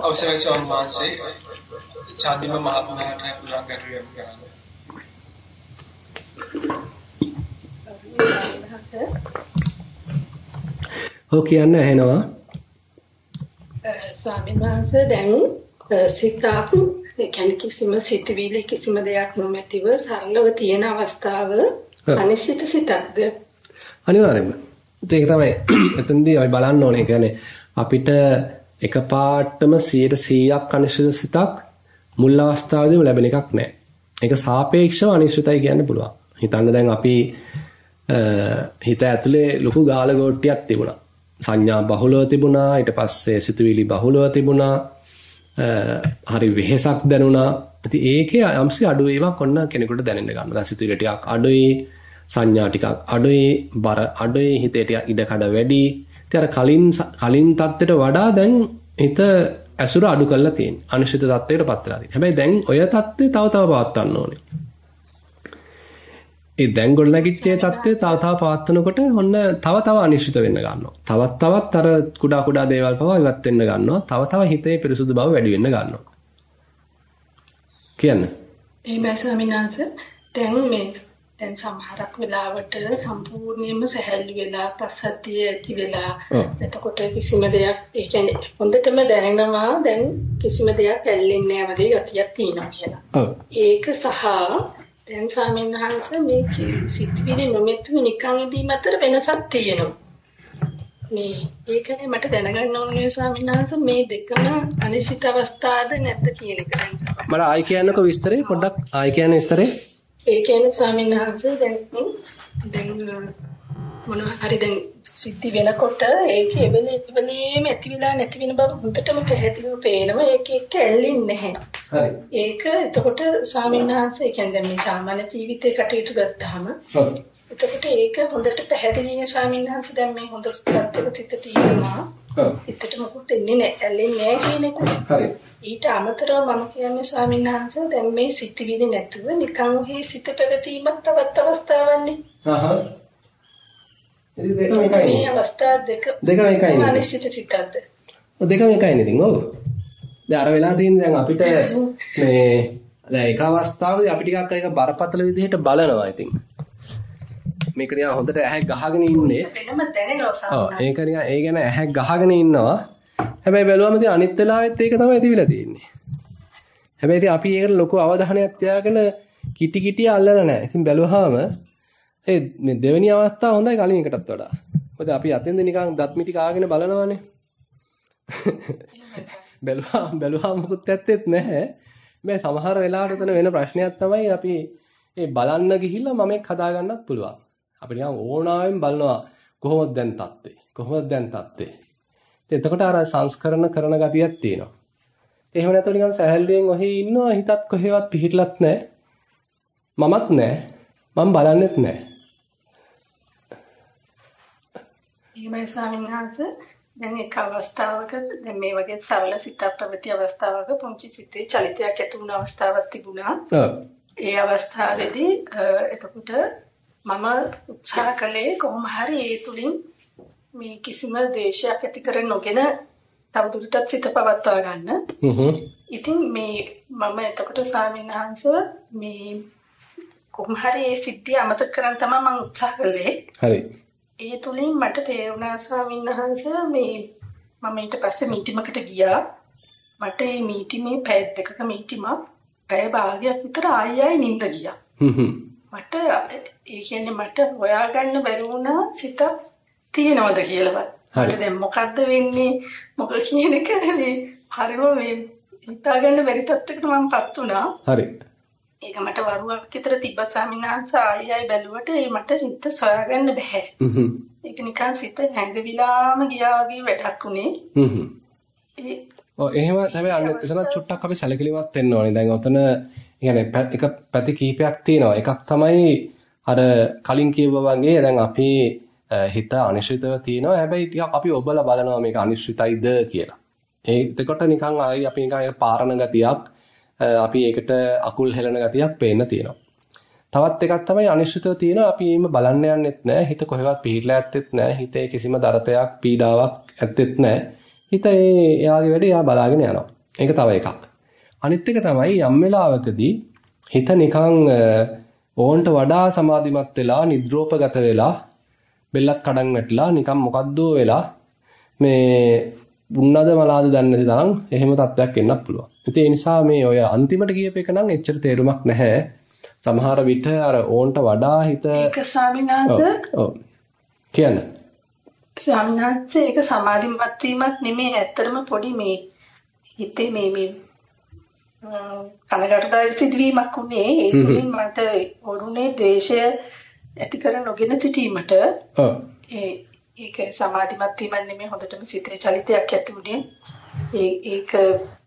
අවසරයි ස්වාමීන් වහන්සේ චාන්දිම මහත්මයාට පුළුවන් ගැටලුවක් කරන්න. ඔව් කියන්න ඇහෙනවා. ස්වාමීන් වහන්සේ දැන් සිතක් ඒ කියන්නේ කිසිම සිතවිලි කිසිම දෙයක් නොමැතිව සරලව තියෙන අවස්ථාව අනිශ්චිත සිතක්ද? අනිවාර්යයෙන්ම. ඒක තමයි එතනදී අපි බලන්න ඕනේ. කියන්නේ අපිට එකපාරටම 100%ක් අනිශ්චිත සිතක් මුල් අවස්ථාවේදීම ලැබෙන එකක් නැහැ. ඒක සාපේක්ෂව අනිශ්චිතයි කියන්න පුළුවන්. හිතන්න දැන් අපි හිත ඇතුලේ ලොකු ගාල ගොට්ටියක් තිබුණා. සංඥා බහුලව තිබුණා ඊට පස්සේ සිතුවිලි බහුලව තිබුණා හරි වෙහෙසක් දැනුණා ඉතින් ඒකේ යම්සි අඩු වීමක් ඔන්න කෙනෙකුට දැනෙන්න ගන්නවා දැන් සිතුවිලි ටිකක් අඩුයි සංඥා ටිකක් අඩුයි බර අඩුයි හිතේ ටිකක් ඉඩකඩ වැඩි ඉතින් අර කලින් කලින් தත්ත්වයට වඩා දැන් හිත ඇසුර අඩු කරලා තියෙන්නේ. අනිශ්චිත தත්ත්වයකට පත් වෙලා තියෙන්නේ. හැබැයි දැන් ඔය தත්ත්වය තව තව පවත්වන්න ඕනේ. ඒ දැන් ගොඩනැගිච්ච ඒ தත්ත්වය තව තව පවත්වනකොට ඔන්න තව තව අනිශ්චිත වෙන්න ගන්නවා. තවත් තවත් අර කුඩා කුඩා දේවල් පවා ඉවත් වෙන්න ගන්නවා. තව තව හිතේ පිරිසුදු බව වැඩි වෙන්න ගන්නවා. කියන්න. එහෙමයි ස්වාමීන් වහන්සේ. දැන් මේ දැන් සමහරක් වෙලාවට සම්පූර්ණයෙන්ම සැහැල්ලු වෙලා පස්සද්ධිය ඇති වෙලා එතකොට කිසිම දෙයක් ඒ කියන්නේ හොඳටම දැනෙනවා දැන් කිසිම දෙයක් ඇල්ලෙන්නේ නැහැ වගේ ගතියක් තියෙනවා කියලා. ඒක සහ දැන් ස්වාමීන් වහන්සේ මේ සිත්විලි නොමෙතුව නිකන් ඉදීම අතර වෙනසක් තියෙනවා. මේ ඒකනේ මට දැනගන්න ඕනේ ස්වාමීන් වහන්සේ මේ දෙකම අනිශ්චිත අවස්ථාවද නැද්ද කියන එක. මට ආයි කියන්නකෝ විස්තරේ පොඩ්ඩක් ආයි කියන්න විස්තරේ. ඒ කියන්නේ ස්වාමීන් වහන්සේ දැන් දැන් මොනවා හරි දැන් සිද්ධි වෙනකොට ඒක එවෙලේ එවෙලේම ඇති වෙලා නැති වෙන බව හොඳටම පැහැදිලිව පේනවා. ඒක එක්ක ඇල්ලෙන්නේ නැහැ. ඒක එතකොට ස්වාමීන් වහන්සේ කියන්නේ මේ සාමාන්‍ය ජීවිතේ කටයුතු ගත්තාම එතකොට ඒක හොඳට පැහැදිලිනේ ස්වාමීන් වහන්සේ දැන් මේ හොඳ පැත්තක සිත තියෙනවා. හිතට මොකුත් එන්නේ නැහැ ඇල්ලෙන්නේ නැහැ කියන එක. හරි. ඊට අමතරව මම කියන්නේ ස්වාමීන් වහන්සේ දැන් මේ සිතිවිලි නැතුව නිකන් ඔහේ සිත පැවතීමක් තවත් අවස්ථාවන්නේ. හහ ඉතින් දෙකම එකයි. මේ අවස්ථා දෙක දෙකම එකයි. අනිශ්චිත සිතක්ද? ඔව් දෙකම එකයි නේද? ඔව්. දැන් අර වෙලා තියෙන්නේ දැන් අපිට මේ දැන් එක අවස්ථාවකදී අපි ටිකක් ඒක බරපතල විදිහට බලනවා ඉතින්. මේක නිකන් හොඳට ඇහැ ගහගෙන ඉන්නේ. වෙනම දැනෙනවා ඔව් ඒක නිකන් ඒ ගැන ඇහැ ගහගෙන ඉන්නවා. හැබැයි බැලුවම ඉතින් අනිත් වෙලාවෙත් ඒක තමයි තිබිලා තියෙන්නේ. හැබැයි ඉතින් අපි ඒකට ලොකු අවධානයක් තියාගෙන කිටි කිටි අල්ලලා නැහැ. ඉතින් බැලුවාම ඒ මේ දෙවෙනි අවස්ථාව හොඳයි කලින් එකටත් වඩා. මොකද අපි අතෙන්ද නිකන් දත් මිටි කාගෙන බලනවානේ. බැලුවා බැලුවා මොකුත් ඇත්තෙත් නැහැ. මේ සමහර වෙලාවට වෙන ප්‍රශ්නයක් තමයි අපි ඒ බලන්න ගිහිල්ලා මම එක් හදාගන්නත් පුළුවන්. අපි නිකන් ඕනාවෙන් බලනවා කොහොමද දැන් තත්ත්වේ? කොහොමද දැන් තත්ත්වේ? ඉතින් එතකොට අර සංස්කරණ කරන ගතියක් තියෙනවා. එහෙම නැත්නම් නිකන් සැහැල්ලුවෙන් ඔහේ ඉන්නවා හිතත් කොහෙවත් පිහිටලත් නැහැ. මමත් නැහැ. මම බලන්නෙත් නැහැ. එහෙමයි ස්වාමීන් වහන්සේ දැන් එක් අවස්ථාවක දැන් මේ වගේ සරල සිතක් පැවති අවස්ථාවක පුංචි සිතේ චලිතයක් ඇති වුණ අවස්ථාවක් තිබුණා. ඒ අවස්ථාවේදී එතකොට මම උත්සාහ කළේ කොහොම හරි ඒ තුලින් මේ කිසිම දේශයක් ඇති කර නොගෙන තවදුරටත් සිත පවත්වා ගන්න. ඉතින් මේ මම එතකොට ස්වාමීන් වහන්සේ මේ කොහොම හරි ඒ සිද්ධිය අමතක කරන් තමයි මම උත්සාහ කළේ. හරි. ඒ තුලින් මට තේරුණා ස්වාමීන් වහන්සේ මේ මම ඊට පස්සේ මීටිමකට ගියා. මට මේ මීටිමේ පැය දෙකක මීටිමක් පැය භාගයක් විතර ආයෙ ආයෙ නිින්ද ගියා. මට ඒ කියන්නේ මට හොයාගන්න බැරි වුණා සිත තියෙනවද කියලාවත්. මට දැන් මොකද්ද වෙන්නේ මොකද කියන එක මේ හරිම මේ හිතාගන්න බැරි තත්ත්වයකට මමපත් වුණා. හරි. ඒක මට වරුවක් විතර තිබ්බ ස්වාමීන් වහන්සේ ආයෙයි බැලුවට ඒ මට හිත සොයාගන්න බෑ. ඒක නිකන් සිත හැංගවිලාම ගියා වගේ වැඩක් උනේ. ඔව් එහෙම හැබැයි අන්න එතන චුට්ටක් අපි සැලකිලිමත් වෙන්න ඕනේ. දැන් ඔතන කියන්නේ එක පැති කීපයක් තියෙනවා. එකක් තමයි අර කලින් කියවා වගේ දැන් අපේ හිත අනිශ්චිතව තියෙනවා. හැබැයි ටිකක් අපි ඔබලා බලනවා මේක අනිශ්චිතයිද කියලා. ඒ එතකොට නිකන් ආයි අපි නිකන් පාරණ ගතියක් අපි ඒකට අකුල් හෙලන ගතියක් පේන්න තියෙනවා. තවත් එකක් තමයි අනිශ්චිතව තියෙන අපි ඊම බලන්න යන්නෙත් නැහැ හිත කොහෙවත් පිහිටලා ඇත්තෙත් නැහැ හිතේ කිසිම දරතයක් පීඩාවක් ඇත්තෙත් නැහැ හිත ඒ එයාගේ වැඩේ එයා බලාගෙන යනවා ඒක තව එකක් අනිත් එක තමයි යම් වෙලාවකදී හිත නිකන් ඕන්ට වඩා සමාධිමත් වෙලා නිද්‍රෝපගත වෙලා බෙල්ලත් කඩන් වැටලා නිකන් මොකද්දෝ වෙලා මේ උන්නද මලාද දන්නේ නැති තරම් එහෙම තත්ත්වයක් එන්නත් පුළුවන්. ඉතින් ඒ නිසා මේ ඔය අන්තිමට කියප එක නම් එච්චර තේරුමක් නැහැ. සමහර විට අර ඕන්ට වඩා හිත ඒක ස්වාමීන් වහන්සේ ඔව් කියන්න. ස්වාමීන් වහන්සේ ඒක සමාධිමත් වීමක් නෙමෙයි ඇත්තටම පොඩි මේ හිතේ මේ මේ කනගාටුදායක සිදුවීමක් උනේ. ඒ තුලින් මට වරුනේ ද්වේෂය ඇති කර නොගෙන සිටීමට ඒ ඒක සමාධිමත් වීමක් නෙමෙයි හොඳටම සිතේ චලිතයක් ඇති උනේ. ඒ ඒක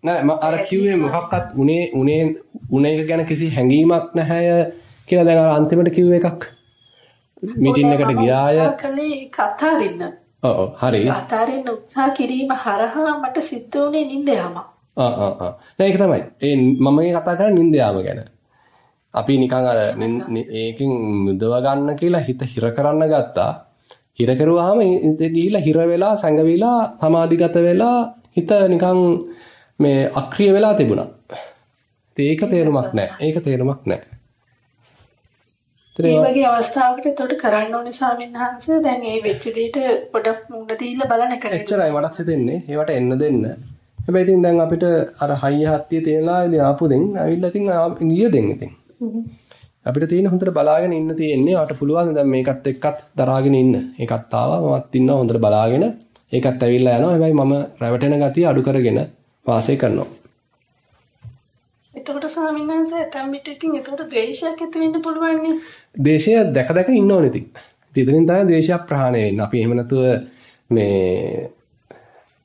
නෑ මම අර කිව්වේ මොකක්වත් උනේ උනේ උනේ ගැන කිසි හැඟීමක් නැහැ කියලා දැන් අර අන්තිමට කිව්ව එකක්. මීටින් එකට ගියාය. කලේ ඒක අතාරින්න ඔව් හරි. අතාරින්න උත්සාහ කිරීම හරහා මට සිද්ධ වුණේ නිින්ද යාමක් ආ ආ ආ ඒක තමයි ඒ මම මේ කතා කරන්නේ නින්ද යාම ගැන අපි නිකන් අර ඒකෙන් මුදව ගන්න කියලා හිත හිර කරන්න ගත්තා හිර කරුවාම ගිහිලා හිර වෙලා සංගවිලා සමාධිගත වෙලා හිත නිකන් මේ අක්‍රිය වෙලා තිබුණා. ඒක තේරුමක් නැහැ. ඒක තේරුමක් නැහැ. ඒ වගේ අවස්ථාවකට එතකොට කරන්න ඕනේ ස්වාමීන් වහන්සේ දැන් මේ වෙච්ච දෙයට පොඩක් මුණ දීලා බලන එක? එච්චරයි මටත් හිතෙන්නේ. ඒවට එන්න දෙන්න. හැබැයි ඉතින් දැන් අපිට අර හයිය හත්තිය තියෙනවා ඉතින් ආපු දෙන් ඇවිල්ලා ඉතින් ගිය දෙන් ඉතින්. අපිට තියෙන හොඳට බලාගෙන ඉන්න තියෙන්නේ. ආට පුළුවන් දැන් මේකත් එක්කත් දරාගෙන ඉන්න. ඒකත් ආවා මමත් ඉන්නවා හොඳට බලාගෙන. ඒකත් ඇවිල්ලා යනවා. හැබැයි මම රැවටෙන ගතිය අඩු කරගෙන වාසය කරනවා. එතකොට ස්වාමීන් වහන්සේ ඇතම් විට ඉතින් එතකොට ද්වේෂයක් ඇති වෙන්න පුළුවන් නේ. ද්වේෂය දැක දැක ඉන්න ඕනේ ඉතින්. ඉතින් තමයි ද්වේෂයක් ප්‍රහාණය වෙන්නේ. අපි එහෙම නැතුව මේ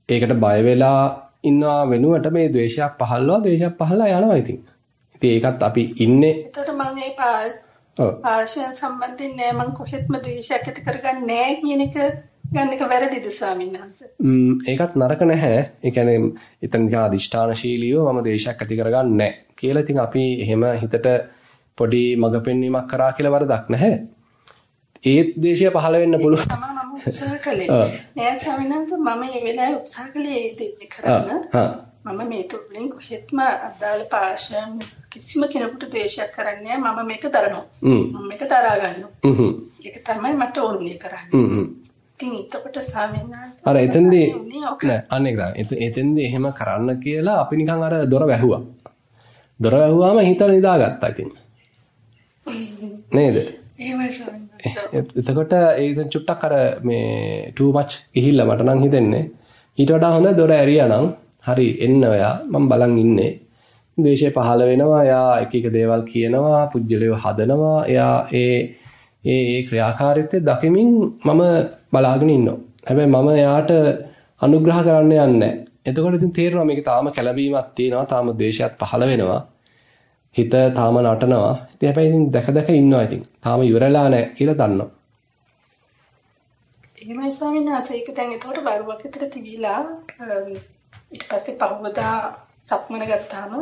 ඒකට බය වෙලා ඉන්නවා වෙනුවට මේ ද්වේෂයක් පහළනවා ද්වේෂයක් පහළලා යනවා ඉතින්. ඉතින් ඒකත් අපි ඉන්නේ එතකොට මම මේ පාර්ශව සම්බන්ධයෙන් නෑ මම කොහෙත්ම ද්වේෂයක් ඇති කරගන්නේ නෑ කියන එක ගන්න එක වැරදිද ස්වාමීන් වහන්සේ? ම්ම් ඒකත් නරක නැහැ. ඒ කියන්නේ එතන නිකන් අදිෂ්ඨානශීලීව මම ද්වේෂයක් ඇති කරගන්නේ නැහැ කියලා ඉතින් අපි එහෙම හිතට පොඩි මඟ පෙන්වීමක් කරා කියලා වරදක් නැහැ. ඒත් ද්වේෂය පහළ වෙන්න පුළුවන්. උත්සාහ කළේ. නෑ ස්වාමීන් වහන්සේ මම මේ වෙලාවේ උත්සාහ කළේ දෙන්න කරන්න. මම මේ තුලින් කොහෙත්ම අදාළ පාර්ශ්වයන් කිසිම කෙනෙකුට ද්වේෂයක් කරන්නේ මම මේක දරනවා. මම මේක දරා ගන්නවා. ඒක තමයි මට ඕනේ කරන්නේ. ඉතින් එතකොට ස්වාමීන් අර එතෙන්දී නෑ අන්න ඒක තමයි. එතෙන්දී එහෙම කරන්න කියලා අපි නිකන් අර දොර වැහුවා. දොර වැහුවාම හිත නිදාගත්තා ඉතින්. නේද? එහෙමයි ස්වාමීන් එතකොට ඒක චුට්ටක් අර මේ too much ගිහිල්ලා මට නම් හිතෙන්නේ ඊට වඩා හොඳ දොර ඇරියා නම් හරි එන්න ඔයා මම බලන් ඉන්නේ. ද්වේෂය පහළ වෙනවා. එයා එක එක දේවල් කියනවා, පුජ්‍යලයව හදනවා. එයා ඒ ඒ ඒ ක්‍රියාකාරීත්වය දකිමින් මම බලාගෙන ඉන්නවා. හැබැයි මම එයාට අනුග්‍රහ කරන්න යන්නේ එතකොට ඉතින් තේරෙනවා මේකේ තාම කැළඹීමක් තියෙනවා, තාම ද්වේෂයක් පහළ වෙනවා. හිත තාම නටනවා. ඉතින් හැබැයි ඉතින් දැක දැක ඉන්නවා ඉතින්. තාම ඉවරලා නැහැ කියලා දන්නවා. එහෙමයි ස්වාමීන් වහන්සේ ඒක දැන් එතකොට බරුවක් විතර තිබිලා ඊට පස්සේ පහවදා සක්මන ගත්තාම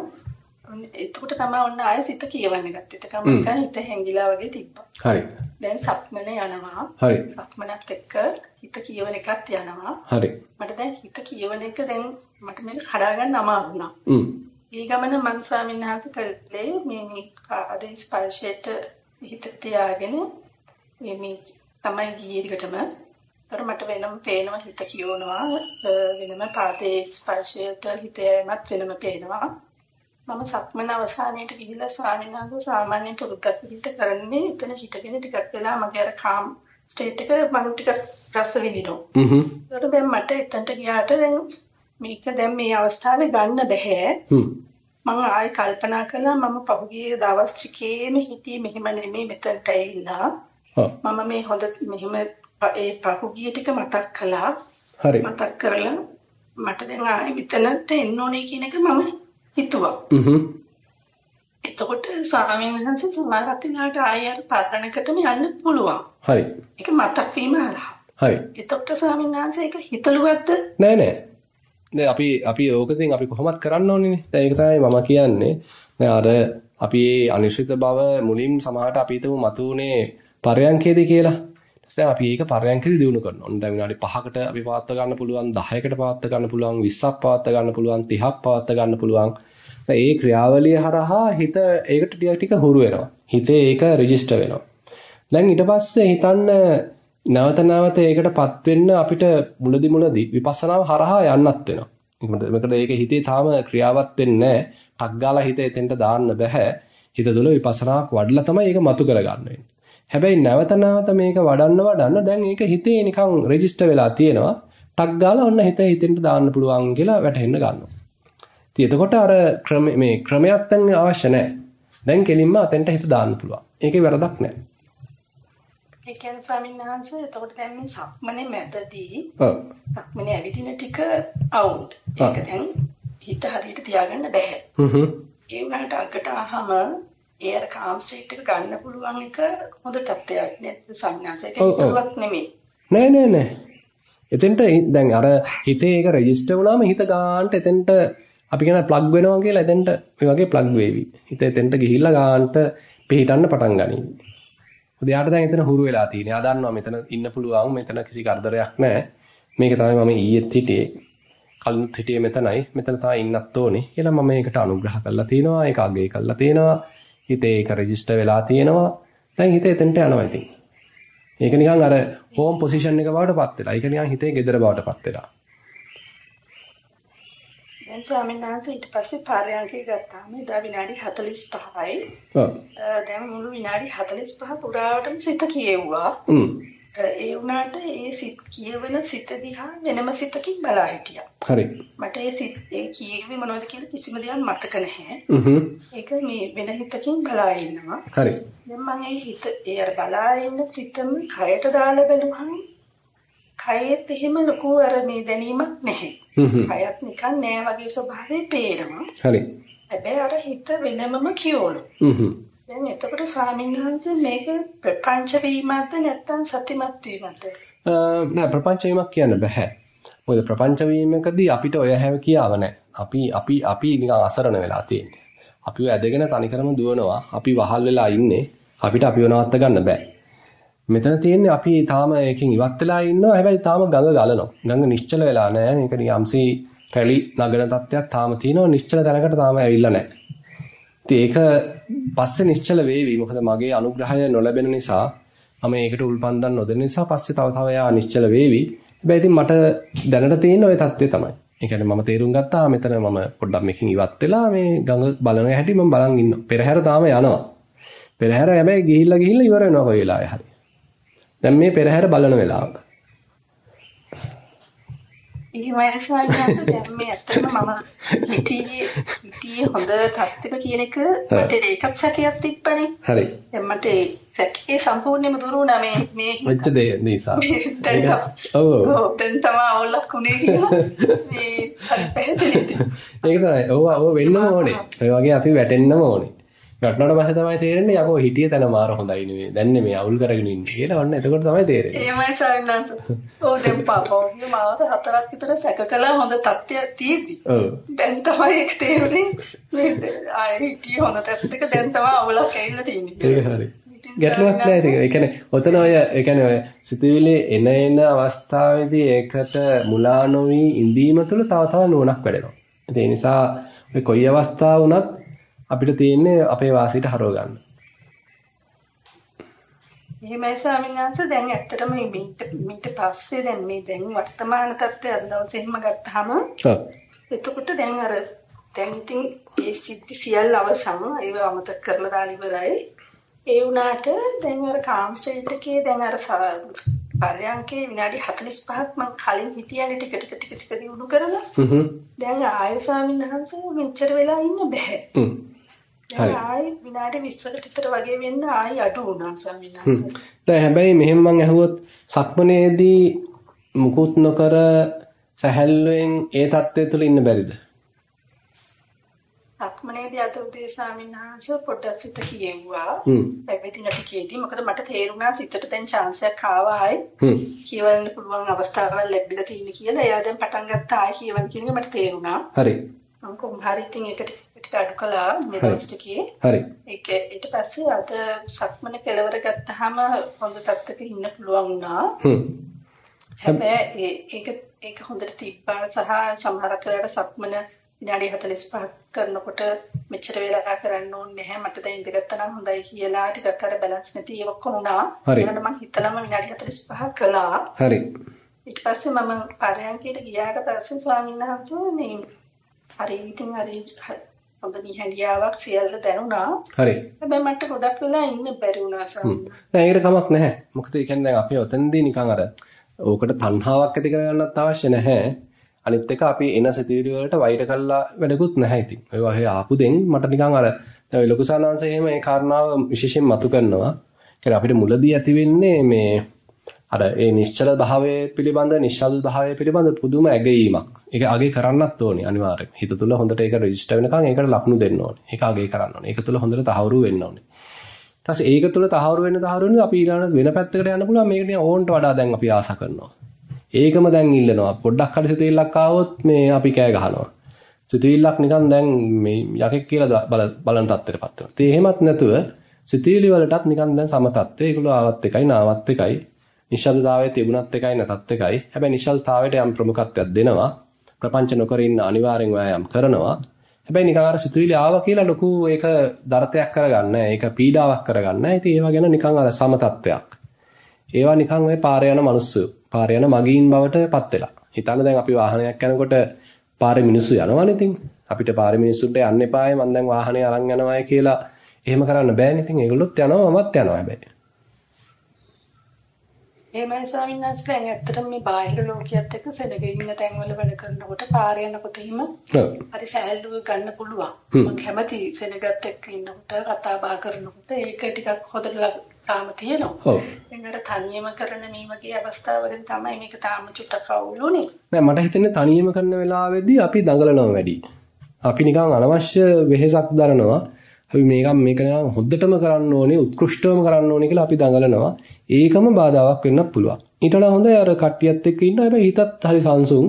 එතකොට තමයි ඔන්න ආයෙ සිත කියවන්න ගත්තේ. ඒකම නිකන් හිත හැංගිලා වගේ තිබ්බා. හරි. දැන් සක්මන යනවා. හරි. සක්මනත් එක්ක හිත කියවන එකත් යනවා. හරි. මට දැන් හිත කියවන එක දැන් මට මේක කඩා ගන්න අමාරු වුණා. හ්ම්. ඒ ගමන මං ස්වාමීන් වහන්සේ කළේ මේ මේ ආදී ස්පර්ශයට හිත තියාගෙන මේ මේ තමයි ගියේ දිගටම. ඒතර මට වෙනම පේනවා හිත කියවනවා වෙනම පාදයේ ස්පර්ශයට හිත යෑමත් වෙනම පේනවා. මම සක්මන අවසානයේට ගිහිල්ලා ස්වාමීන් වහන්සේ සාමාන්‍යයෙන් පුරුද්දක් කරන්නේ එතන හිටගෙන ටිකක් වෙලා මගේ අර කාම් ස්ටේට් එක මම ටිකක් රස විඳිනවා. හ්ම්. ඒකට දැන් මට එතනට ගියාට දැන් මේක දැන් මේ අවස්ථාවේ ගන්න බෑ. හ්ම්. මම ආයෙ කල්පනා කළා මම පහුගිය දවස් ටිකේම හිටියේ මෙහෙම නෙමෙයි මෙතනට ඇවිල්ලා. මම මේ හොඳ මෙහෙම ඒ පහුගිය ටික මතක් කළා. හරි. මතක් කරලා මට දැන් ආයෙ මෙතනට එන්න ඕනේ කියන එක මම හිතුවා. හ්ම්. එතකොට ස්වාමීන් වහන්සේ සමහරක් වෙලාවට ආයෙ අර පරණකටම යන්න පුළුවන්. හරි. ඒක මතක් වීම හරහා. හරි. එතකොට ස්වාමීන් වහන්සේ ඒක හිතලුවක්ද? නෑ නෑ. දැන් අපි අපි ඕකෙන් අපි කොහොමත් කරන්න ඕනේනේ. දැන් ඒක තමයි මම කියන්නේ. දැන් අර අපි මේ අනිශ්චිත බව මුලින් සමහරට අපි හිතමු මතුනේ පරයන්කේදී කියලා. දැන් අපි ඒක පරයන්කදී දිනු කරනවා. ඔන්න දැන් විනාඩි 5කට අපි පවත්වා ගන්න පුළුවන්, 10කට පවත්වා ගන්න පුළුවන්, 20ක් පවත්වා ගන්න පුළුවන්, 30ක් පවත්වා ගන්න පුළුවන්. දැන් ඒ ක්‍රියාවලිය හරහා හිත ඒකට ටික ටික හුරු වෙනවා. හිතේ ඒක රෙජිස්ටර් වෙනවා. දැන් ඊට පස්සේ හිතන්න නැවත නැවත ඒකටපත් වෙන්න අපිට මුලදි මුලදි විපස්සනාව හරහා යන්නත් වෙනවා. මොකද ඒක හිතේ තාම ක්‍රියාවත් වෙන්නේ නැහැ. ටක් ගාලා හිත එතෙන්ට දාන්න බෑ. හිත තුළ විපස්සනාවක් වඩලා තමයි ඒක මතු කරගන්න වෙන්නේ. හැබැයි නැවත නැවත මේක වඩන්න වඩන්න දැන් ඒක හිතේ නිකන් රෙජිස්ටර් වෙලා තියෙනවා. ටක් ගාලා ඔන්න හිත හිතෙන්ට දාන්න පුළුවන් කියලා වැටහෙන්න ගන්නවා. ඉතින් එතකොට අර ක්‍රම මේ ක්‍රමයක් දැන් අවශ්‍ය නැහැ. දැන් කෙලින්ම අතෙන්ට හිත දාන්න පුළුවන්. ඒකේ වැරදක් නැහැ. ඒ කියන්නේ ස්වාමීන් වහන්සේ එතකොට දැන් මේ සක්මනේ මැදදී ඔව්. සක්මනේ ඇවිදින ටික අවුට්. ඒක දැන් හිත හරියට තියාගන්න බෑ. හ්ම්. ඒ වුණාට අගට ආවම ඒ අර කාම් ස්ටේට් එක ගන්න පුළුවන් එක හොඳ තත්ත්වයක් නේද ඔව්, ඔව්. හිතුවක් නෙමෙයි. නෑ නෑ නෑ. එතෙන්ට දැන් අර හිතේ ඒක රෙජිස්ටර් වුණාම හිත ගාන්ට එතෙන්ට අපි කියන ප්ලග් වෙනවා කියලා එතෙන්ට මේ වගේ ප්ලග් වේවි. හිත එතෙන්ට ගිහිල්ලා ගාන්ට පිහිටන්න පටන් ගනී. මොකද යාට දැන් එතන හුරු වෙලා තියෙන්නේ. ආ දන්නවා මෙතන ඉන්න පුළුවන්. මෙතන කිසි කරදරයක් නැහැ. මේක තමයි මම ඊයේත් හිටියේ. කලිනුත් හිටියේ මෙතනයි. මෙතන තමයි ඉන්නත් ඕනේ කියලා මම මේකට අනුග්‍රහ කරලා තිනවා. ඒක අගය කරලා තිනවා. හිතේ ඒක රෙජිස්ටර් වෙලා තියෙනවා. දැන් හිත එතෙන්ට යනවා ඉතින්. ඒක නිකන් අර හෝම් පොසිෂන් එක බවට පත් වෙලා. ඒක නිකන් හිතේ gedara බවට පත් වෙලා. දැන් ස්වාමීන් වහන්සේ ඊට පස්සේ පාරයන්කේ ගත්තාම එදා විනාඩි 45යි. ඔව්. දැන් මුළු විනාඩි 45 පුරාවටම සිත කියෙව්වා. හ්ම්. ඒ වුණාට ඒ සිත් කියවන සිත දිහා වෙනම සිතකින් බලා හිටියා. හරි. මට ඒ සිත් ඒ කියෙව්වේ මොනවද කියලා කිසිම දෙයක් මතක නැහැ. ඒක මේ වෙන හිතකින් බලා ඉන්නවා. හරි. දැන් මම ඒ හිත ඒ අර බලා ඉන්න සිතම කයට දාලා බැලුවහම කයෙත් එහෙම ලොකු අර මේ දැනීමක් නැහැ. කයත් නිකන් නෑ වගේ ස්වභාවය පේනවා. හරි. හැබැයි අර හිත වෙනමම කියවලු. හ්ම් හ්ම්. දැන් එතකොට ස්වාමීන් වහන්සේ මේක ප්‍රපංච වීමක්ද නැත්නම් සතිමත් වීමක්ද? නෑ ප්‍රපංච වීමක් කියන්න බෑ. මොකද ප්‍රපංච වීමකදී අපිට ඔය හැම කියාව නැහැ. අපි අපි අපි නිකන් අසරණ වෙලා තියෙන්නේ. අපිව ඇදගෙන තනිකරම දුවනවා. අපි වහල් වෙලා ඉන්නේ. අපිට අපිව නවත්ත ගන්න බෑ. මෙතන තියෙන්නේ අපි තාම එකකින් ඉවත් වෙලා ඉන්නවා. හැබැයි තාම ගඟ ගලනවා. ගඟ නිශ්චල වෙලා නැහැ. ඒක නියම්සි රැලි නගන තත්ත්වයක් තාම තියෙනවා. නිශ්චල තැනකට තාම ඇවිල්ලා නැහැ. ඉතින් ඒක පස්සේ නිශ්චල වේවි. මොකද මගේ අනුග්‍රහය නොලැබෙන නිසා මම ඒකට උල්පන්දම් නොදෙන නිසා පස්සේ තව තව එයා නිශ්චල වේවි. හැබැයි ඉතින් මට දැනට තියෙන ওই தත්ත්වය තමයි. ඒ කියන්නේ මම තේරුම් ගත්තා මෙතන මම පොඩ්ඩක් මේකෙන් ඉවත් වෙලා මේ ගඟ බලන හැටි මම බලන් ඉන්නවා. පෙරහැර තාම යනවා. පෙරහැර හැබැයි ගිහිල්ලා ගිහිල්ලා ඉවර වෙනවා කොයි වෙලාවෙ හරි. දැන් මේ පෙරහැර බලන වෙලාව. එහෙමයි ස්වාමීන් දැන් මේ ඇත්තටම මම හිටියේ හිටියේ හොඳ තත්ත්වක කියන එක මට ඒකත් සැකයක් තිබ්බනේ. හරි. දැන් මට ඒ සැකේ සම්පූර්ණයෙන්ම දුරු වුණා මේ මේ වෙච්ච දේ නිසා. ඔව්. ඔව් දැන් තමයි අවුලක් උනේ කියලා මේ හරි පැහැදිලිද? ඒක තමයි. ඔව් ඔව් වෙන්නම ඕනේ. ඔය වගේ අපි වැටෙන්නම ඕනේ. වැටුණාට පස්සේ තමයි තේරෙන්නේ යකෝ හිටිය තැන මාර හොඳයි නෙමෙයි. දැන් නෙමෙයි අවුල් කරගෙන ඉන්නේ කියලා. ඔන්න එතකොට තමයි තේරෙන්නේ. එහෙමයි සාවිනාංශ. ඔව් දැන් පාපෝගේ මාස හතරක් විතර සැක කළා හොඳ තත්ත්වයක් තියෙද්දි. ඔව්. දැන් තමයි ඒක තේරුනේ මේ ආයෙ හිටියේ හොඳ තත්ත්වයක දැන් තමයි අවුලක් ඇවිල්ලා තියෙන්නේ. ඒක හරි. ගැටලුවක් නැහැ ඒක. ඒ කියන්නේ ඔතන ඔය ඒ කියන්නේ ඔය සිතුවිලි එන එන අවස්ථාවේදී ඒකට මුලා නොවි ඉඳීම තුළ තව තව නුවණක් වැඩෙනවා. ඒ නිසා ඔය කොයි අවස්ථාව වුණත් අපිට තියෙන්නේ අපේ වාසියට හරව ගන්න. එහෙමයි ස්වාමීන් වහන්සේ දැන් ඇත්තටම මීට මීට පස්සේ දැන් මේ දැන් වර්තමාන තත්ත්වය අද දවසේ එහෙම ගත්තාම ඔව්. එතකොට දැන් අර දැන් ඉතින් ඒ සිද්ධි සියල්ල අවසන් ඒව අමතක කරලා දාලා ඉවරයි. ඒ වුණාට දැන් අර කාම් ස්ටේට් එකේ දැන් අර පරයන්කේ විනාඩි 45ක් මම කලින් හිටියනේ ටික ටික ටික ටික දිනු කරලා. දැන් ආයෙ ස්වාමීන් වහන්සේ මෙච්චර වෙලා ඉන්න බෑ. දැන් ආයෙ විනාඩි 20කට විතර වගේ වෙන්න ආයෙ අඩු වුණා ස්වාමීන්. වහන්සේ. දැන් හැබැයි මෙහෙම මං ඇහුවොත් සක්මනේදී මුකුත් නොකර සැහැල්ලුවෙන් ඒ தත්ත්වය තුළ ඉන්න බැරිද? සක්මනේදී අද උදේ ස්වාමීන් වහන්සේ පොඩ්ඩක් සිත කියෙව්වා. හ්ම්. පැවිදින ටිකේදී මොකද මට තේරුණා සිතට දැන් chance එකක් ආවා ආයි හ්ම්. කියවන්න පුළුවන් අවස්ථාවක් ලැබිලා තියෙන කියලා. එයා දැන් පටන් ගත්තා ආයි කියවන්න කියන එක මට තේරුණා. හරි. මම කොහොම හරි ඉතින් ඒකට ටික අඩු කළා මේ දවස් ටිකේ. හරි. ඒක ඊට පස්සේ අද සක්මන කෙලවර ගත්තාම හොඳ තත්ත්වයක ඉන්න පුළුවන් වුණා. හ්ම්. හැබැයි ඒක ඒක හොඳට තිබ්බා සහ සමහර කලකට සක්මන විනාඩි 45ක් කරනකොට මෙච්චර වෙලා කරන්න ඕනේ නැහැ මට දැන් ඉඳගත්තා නම් හොඳයි කියලා ටිකක් අර බැලන්ස් නැති ඔක්කොම වුණා. ඒකට මම හිතනම විනාඩි 45ක් කළා. හරි. ඊට පස්සේ මම පරයන්කයට ගියාට පස්සේ ස්වාමීන් වහන්සේ මේ හරි ඉතින් හරි හොඳ නිහඬියාවක් සියල්ල දැනුණා. හරි. හැබැයි මට ගොඩක් වෙලා ඉන්න බැරි වුණා ස්වාමීන්. නෑ ඒකට කමක් නැහැ. මොකද ඒ කියන්නේ දැන් අපි ඔතනදී නිකන් අර ඕකට තණ්හාවක් ඇති කරගන්නත් අවශ්‍ය නැහැ. අනිත් එක අපි එන සිතුවිලි වලට වෛර කළා වැඩකුත් නැහැ ඉතින්. ඔය වගේ ආපු දෙන් මට නිකන් අර දැන් ලොකු සානාංශය එහෙම ඒ කාරණාව විශේෂයෙන් මතු කරනවා. ඒ අපිට මුලදී ඇති වෙන්නේ මේ අර ඒ නිශ්චල භාවයේ පිළිබඳ නිශ්චල භාවයේ පිළිබඳ පුදුම ඇගීමක්. ඒක අගේ කරන්නත් ඕනේ අනිවාර්යෙන්. හිත තුළ හොඳට ඒක රෙජිස්ටර් වෙනකන් ඒකට ලකුණු දෙන්න ඕනේ. ඒක අගේ කරන්න ඕනේ. ඒක තුළ හොඳට තහවුරු වෙන්න ඕනේ. ඊට පස්සේ ඒක තුළ තහවුරු වෙන්න තහවුරු වෙන්න අපි ඊළඟ වෙන පැත්තකට යන්න පුළුවන්. මේක නිකන් ඕන්ට වඩා දැන් අපි ආසා කරනවා. ඒකම දැන් ඉල්ලනවා. පොඩ්ඩක් හරි සිතුවිල්ලක් ආවොත් මේ අපි කෑ ගහනවා. සිතුවිල්ලක් නිකන් දැන් මේ යකෙක් කියලා බලන තත්ත්වයටපත් වෙනවා. ඒ එහෙමත් නැතුව සිතුවිලි වලටත් නිකන් දැන් සම තත්ත්වය. ඒගොල්ලෝ ආවත් එකයි නාවත් එකයි. නිශ්ශබ්දතාවයේ තිබුණත් එකයි නැතත් එකයි. හැබැයි නිශ්ශබ්දතාවයට යම් ප්‍රමුඛත්වයක් දෙනවා. ප්‍රපංච නොකර ඉන්න අනිවාර්යෙන් වෑයම් කරනවා. හැබැයි නිකන් අර සිතුවිලි ආවා කියලා ලොකු ඒක දරතයක් කරගන්න ඒක පීඩාවක් කරගන්න ඉතින් ඒවා ගැන නිකන් අර සම තත්වයක්. ඒවා නිකන් ඔය පාරේ යන මිනිස්සු පාරේ යන මගීන් බවට පත් වෙලා. හිතන්න දැන් අපි වාහනයක් යනකොට පාරේ මිනිස්සු යනවනේ ඉතින්. අපිට පාරේ මිනිස්සුන්ට යන්න එපායි මම දැන් වාහනේ අරන් යනවායි කියලා එහෙම කරන්න බෑනේ ඉතින්. ඒගොල්ලොත් යනවා මමත් යනවා හැබැයි. එහෙමයි ස්වාමීන් වහන්සේ දැන් ඇත්තටම මේ බාහිර ලෝකියත් එක්ක සෙනග ඉන්න තැන්වල වැඩ කරනකොට පාර යනකොට එහෙම හරි සෑහලුව ගන්න පුළුවන්. මම කැමති සෙනගත් එක්ක ඉන්නකොට කතා බහ කරනකොට ඒක ටිකක් හොදට තාම තියෙනවා. ඔව්. දැන් අර තනියම කරන මේ වගේ අවස්ථාවලින් තමයි මේක තාම චුට්ටක් අවුලුනේ. නෑ මට හිතෙන්නේ තනියම කරන වෙලාවෙදී අපි දඟලනවා වැඩි. අපි නිකන් අනවශ්‍ය වෙහෙසක් දරනවා. අපි මේක මේක හොද්දටම කරන්න ඕනේ උත්කෘෂ්ඨවම කරන්න ඕනේ කියලා අපි දඟලනවා. ඒකම බාධාවක් වෙන්නත් පුළුවන්. ඊට වඩා හොඳයි අර කට්ටියත් එක්ක ඉන්න හැබැයි හිතත් හරි සංසුන්.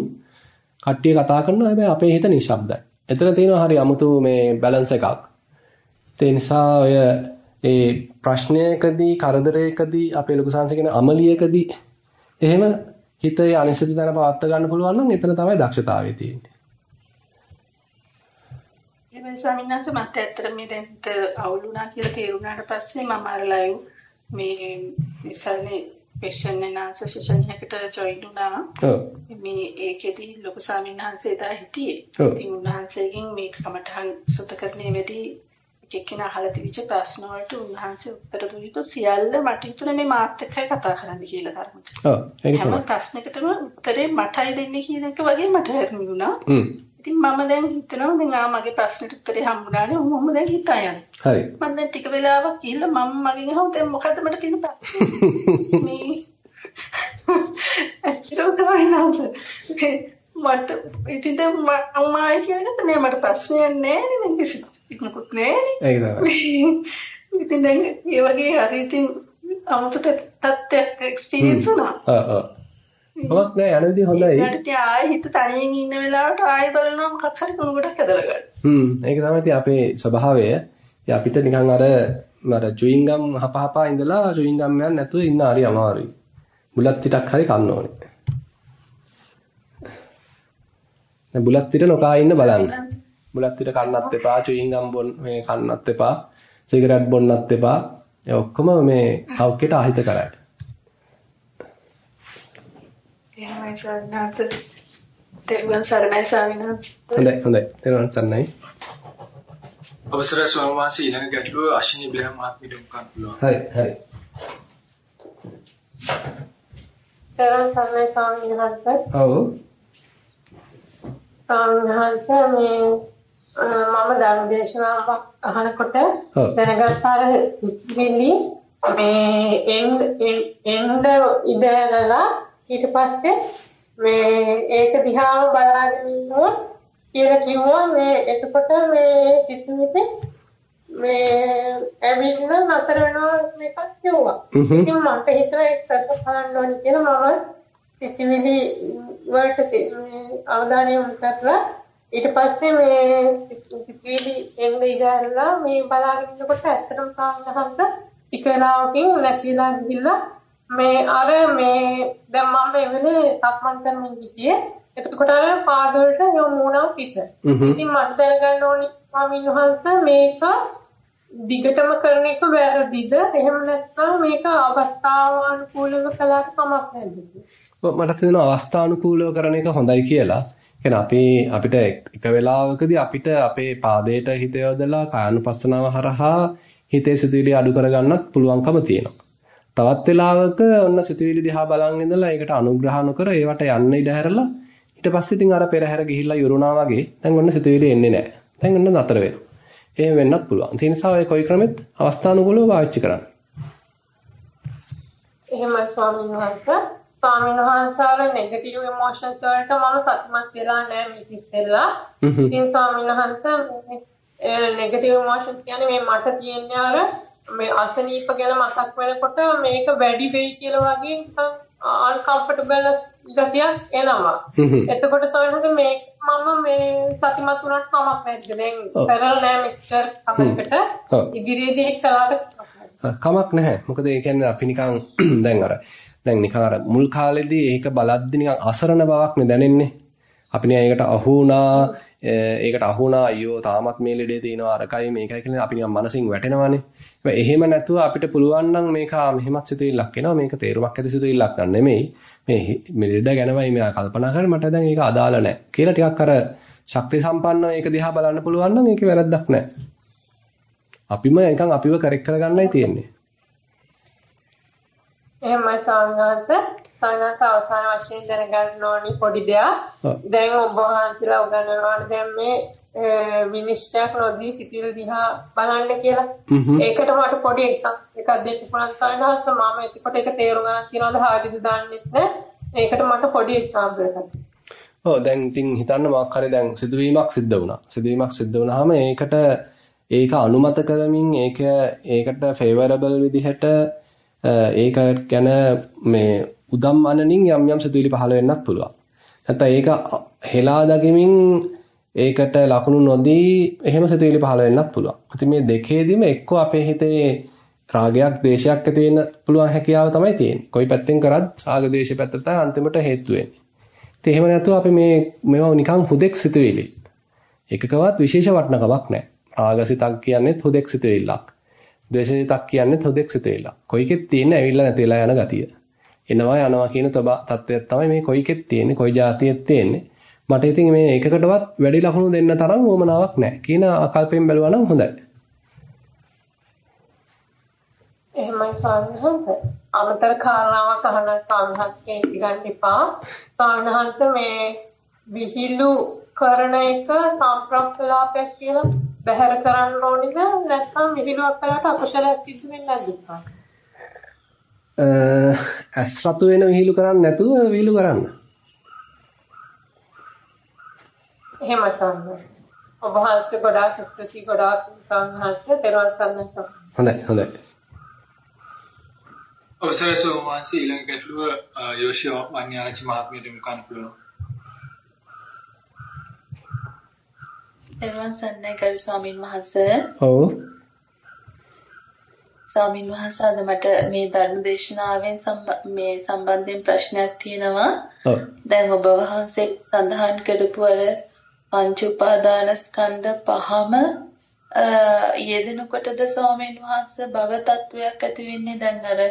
කට්ටිය කතා කරනවා හැබැයි අපේ හිත නිශ්ශබ්දයි. එතන තියෙනවා හරි අමුතු මේ බැලන්ස් එකක්. ඒ නිසා ඔය ඒ ප්‍රශ්නයකදී කරදරයකදී අපේ ලොකු සංස කියන අමලියකදී එහෙම හිතේ අනිසිත තැන පවත් ගන්න පුළුවන් නම් එතන තමයි දක්ෂතාවය තියෙන්නේ. ඒ ස්වාමීන් වහන්සේ මට ඇත්තට මේ දැන් අවුලුණා කියලා තේරුණාට පස්සේ මම අර ලයිව් මේ ඉස්සල්නේ පේෂන් answer session එකකට join වුණා. ඔව්. මේ ඒකෙදි ලොකු ස්වාමීන් වහන්සේ එදා හිටියේ. ඔව්. ඉතින් උන්වහන්සේගෙන් මේ කමඨහන් සුතකරණයේ වෙදී එක්කෙන අහලා තිබිච්ච ප්‍රශ්න වලට උන්වහන්සේ උත්තර දුන්නු සියල්ල මට හිතුණා මේ මාත් එක්කයි කතා කරන්න කියලා තරමට. ඔව්. ඒක හැම තමයි. ප්‍රශ්නයකටම උත්තරේ මටයි දෙන්නේ කියන එක වගේ මට හිතුණා. හ්ම්. ඉතින් මම දැන් හිතනවා දැන් ආ මගේ ප්‍රශ්නෙට උත්තරේ හම්බුණානේ මම දැන් හිතා යන්නේ. හරි. මම දැන් ටික වෙලාවක් ගිහිල්ලා මම මගෙන් අහුව දැන් මොකද්ද මට තියෙන ප්‍රශ්නේ? මේ ඇත්තටම තමයි නේද? මට ඉතින් දැන් මම ආයි කියන්නේ නෑ මට ප්‍රශ්නයක් නෑ නේ දැන් කිසි ඉක්මකුත් නෑනේ. ඒක තමයි. ඉතින් දැන් ඒ වගේ හරි ඉතින් අමුතු තත්ත්වයක් එක්ස්පීරියන්ස් වුණා. ඔව් ඔව්. මොකක් නෑ යන විදිහ හොඳයි. ඊට ආයෙ හිත තනියෙන් ඉන්න වෙලාවට ආයෙ බලනවා මොකක් හරි කුණු ගොඩක් ඇදලා ගන්න. හ්ම් ඒක තමයි ඉතින් අපේ ස්වභාවය. ඉතින් අපිට නිකන් අර අර චුයින්ගම් හපහපා ඉඳලා චුයින්ගම් යන්න නැතුව ඉන්න හරි අමාරුයි. බුලත් ටිකක් හරි කන්න ඕනේ. දැන් බුලත් ටික නොකා ඉන්න බලන්න. බුලත් ටික කන්නත් එපා, චුයින්ගම් බොන්න මේ කන්නත් එපා, සිගරට් බොන්නත් එපා. ඒ ඔක්කොම මේ සෞඛ්‍යයට අහිත කරයි. එහෙමයි සර්ණාත. දෙවියන් සරණයි ස්වාමීන් වහන්සේ. හොඳයි හොඳයි. තේරුවන් සන්නයි. අවසරයි ස්වාමීන් වහන්සේ ඊළඟ ගැටලුව අශ්විනී බ්‍රහ්ම මහත්මියට උකන් පුළුවන්. හරි හරි. තෙරුවන් සරණයි ස්වාමීන් වහන්සේ. ඔව්. ස්වාමීන් වහන්සේ මේ මම ධර්ම දේශනාවක් අහනකොට ඔව්. දැනගත් අර මිලි මේ එන්ඩ් එන්ඩ් ඉඳලා ඊට පස්සේ මේ ඒක දිහාම බලාගෙන ඉන්නවා කියලා කිව්වා මේ එතකොට මේ සිතුවිලි මේ ඇවිල්ලා නතර වෙනවා මේකක් කිව්වා. ඉතින් මට හිතුවා ඒක පැත්ත බලන්න ඕනේ කියලා මම සිතිවිලි වලට අවධානය යොමු කරලා ඊට පස්සේ මේ සිතුවිලි එන්න ඉඳලා මේ බලාගෙන ඉන්නකොට ඇත්තටම සාමනහන්ත ටික වෙලාවකින් නැතිලා ගිහිල්ලා මේ අර මේ දැන් මම මේ වෙලේ සක්මන් කරමින් හිටියේ එතකොට අර පාදවලට යොමු වුණා පිට. ඉතින් මට දැනගන්න ඕනි ස්වාමීන් වහන්සේ මේක දිගටම කරන එක වැරදිද? එහෙම නැත්නම් මේක අවස්ථාවානුකූලව කළාට කමක් නැද්ද? මට තේරෙනවා අවස්ථානුකූලව කරන එක හොඳයි කියලා. කියන්නේ අපි අපිට එක වෙලාවකදී අපිට අපේ පාදයට හිත යොදලා කායानुපස්සනාව හරහා හිතේ සිතුවිලි අඩු කරගන්නත් පුළුවන්කම තියෙනවා. තවත් වෙලාවක ඔන්න සිතුවිලි දිහා බලන් ඉඳලා ඒකට අනුග්‍රහ නොකර ඒවට යන්න ඉඩ හැරලා ඊට පස්සේ ඉතින් අර පෙරහැර ගිහිල්ලා යුරුණා වගේ දැන් ඔන්න සිතුවිලි එන්නේ නැහැ. දැන් ඔන්න නතර වෙනවා. එහෙම වෙන්නත් පුළුවන්. ඒ නිසා ඔය කොයි ක්‍රමෙත් අවස්ථානුකූලව පාවිච්චි කරන්න. එහෙමයි ස්වාමීන් වහන්සේ. ස්වාමීන් වහන්සේලා නෙගටිව් ඉමෝෂන්ස් වලට මම සතුටුමත් වෙලා නැහැ මේක ඉස්සෙල්ලා. ඉතින් ස්වාමීන් වහන්සේ නෙගටිව් ඉමෝෂන්ස් කියන්නේ මේ මට තියෙන්නේ අර මේ අසනීප ගැන මතක් වෙනකොට මේක වැඩි වෙයි කියලා වගේ අන්කම්ෆර්ටබල් ගතියක් එනවා. එතකොට ස්වාමීන් මේ මම මේ සතිමත් වුණාට කමක් නැද්ද? දැන් පෙරල නෑ මෙච්චර කමකට ඉදිරියේදී කළාට කමක් නැහැ. මොකද ඒ කියන්නේ අපි නිකන් දැන් අර දැන් නිකන් අර මුල් කාලෙදී ඒක බලද්දි නිකන් අසරණ බවක් නේ දැනෙන්නේ. අපි නිකන් ඒකට අහු වුණා ඒකට අහු වුණා අයියෝ තාමත් මේ ලෙඩේ තියෙනවා අරකයි මේකයි කියලා අපි නිකන් මනසින් වැටෙනවානේ. එහෙම නැතුව අපිට පුළුවන් නම් මේක මෙහෙමත් සිතුවිල්ලක් එනවා මේක තේරුමක් ඇති සිතුවිල්ලක් ගන්න නෙමෙයි. මේ මේ ලෙඩ ගැනමයි මෙයා කල්පනා කරන්නේ මට දැන් ඒක අදාළ නැහැ. කියලා ටිකක් අර ශක්ති සම්පන්නව ඒක දිහා බලන්න පුළුවන් නම් ඒකේ වැරද්දක් නැහැ. අපිම නිකන් අපිව කරෙක් කරගන්නයි තියෙන්නේ. එහෙමයි සාමනාස සාමනාස අවසාන වශයෙන් දැනගන්න ඕනි පොඩි දෙයක්. දැන් ඔබ වහන්සේලා උගන්වනවා දැන් මේ විනිශ්චයක් නොදී සිතිල් දිහා බලන්න කියලා. ඒකට මට පොඩි එකක් දෙන්න පුළුවන් සාමනාස මම එතකොට ඒක තේරුම් ගන්න තියනවාද හරිද දන්නේ නැහැ. ඒකට මට පොඩි එක්සාම්පල් එකක්. ඔව් දැන් ඉතින් හිතන්න මොකක් හරි දැන් සිදුවීමක් සිද්ධ වුණා. සිදුවීමක් සිද්ධ වුණාම ඒකට ඒක අනුමත කරමින් ඒක ඒකට ෆේවරබල් විදිහට ඒක ගැන මේ උදම් අනනින් යම් යම් සිතුවිලි පහළ වෙන්නත් පුළුවන්. නැත්නම් ඒක හෙලා දකිමින් ඒකට ලකුණු නොදී එහෙම සිතුවිලි පහළ වෙන්නත් පුළුවන්. ඉතින් මේ දෙකේදීම එක්ක අපේ හිතේ රාගයක්, ද්වේෂයක් ඇති වෙන්න පුළුවන් හැකියාව තමයි තියෙන්නේ. කොයි පැත්තෙන් කරත් රාග, ද්වේෂ පැත්තට තමයි අන්තිමට හේතු වෙන්නේ. ඉතින් එහෙම නැතුව අපි මේ මේවා නිකන් හුදෙක් සිතුවිලි. එකකවත් විශේෂ වටිනකමක් නැහැ. රාගසිතක් කියන්නේත් හුදෙක් සිතුවිල්ලක්. ද්වේෂසිතක් කියන්නේත් හුදෙක් සිතුවිල්ලක්. කොයිකෙත් තියෙන ඇවිල්ලා නැති වෙලා යන ගතිය. එනවා යනවා කියන තත්ත්වයක් තමයි මේ කොයිකෙත් තියෙන්නේ, කොයි જાතියෙත් තියෙන්නේ. මට ඉතින් මේ එකකටවත් වැඩි ලකුණු දෙන්න තරම් වොමනාවක් නැහැ. කියන ආකල්පයෙන් බැලුවා නම් හොඳයි. එහෙමයි ස්වාමීන් අමතර කාරණාවක් අහන ස්වාමීන්ගේ ඉගන්න එපා. ස්වාමීන් මේ විහිළු කරන එක සම්ප්‍රප්තලාපයක් කියලා බැහැර කරන්න ඕනිද නැත්නම් විහිළුවක් කළාට අකුසලයක් සිදු වෙන්නේ නැද්ද ඇස් රතු වෙන විහිළු කරන්නේ නැතුව විහිළු කරන්න. එහෙම තමයි. ඔබ වහන්සේ ගොඩාක් ස්තුති ගොඩාක් සංහස්ස තෙරුවන් සරණයි. හොඳයි හොඳයි. අවසරයි සෝමාන්සි ඊළඟ ගැටලුව යෝෂිය වන්‍යාචි මහත්මියට මුකන්න පුළුවන්. තෙරුවන් සරණයි ගරු ස්වාමින් වහන්සේ. ඔව්. ස්වාමින් වහන්සේ අද මට මේ ධර්ම දේශනාවෙන් මේ සම්බන්ධයෙන් ප්‍රශ්නයක් තියෙනවා. දැන් ඔබ වහන්සේ සඳහන් කරපු අර පංච උපාදාන ස්කන්ධ පහම යෙදෙනකොටද ස්වාමීන් වහන්සේ භව තත්වයක් ඇති වෙන්නේ දැන් අර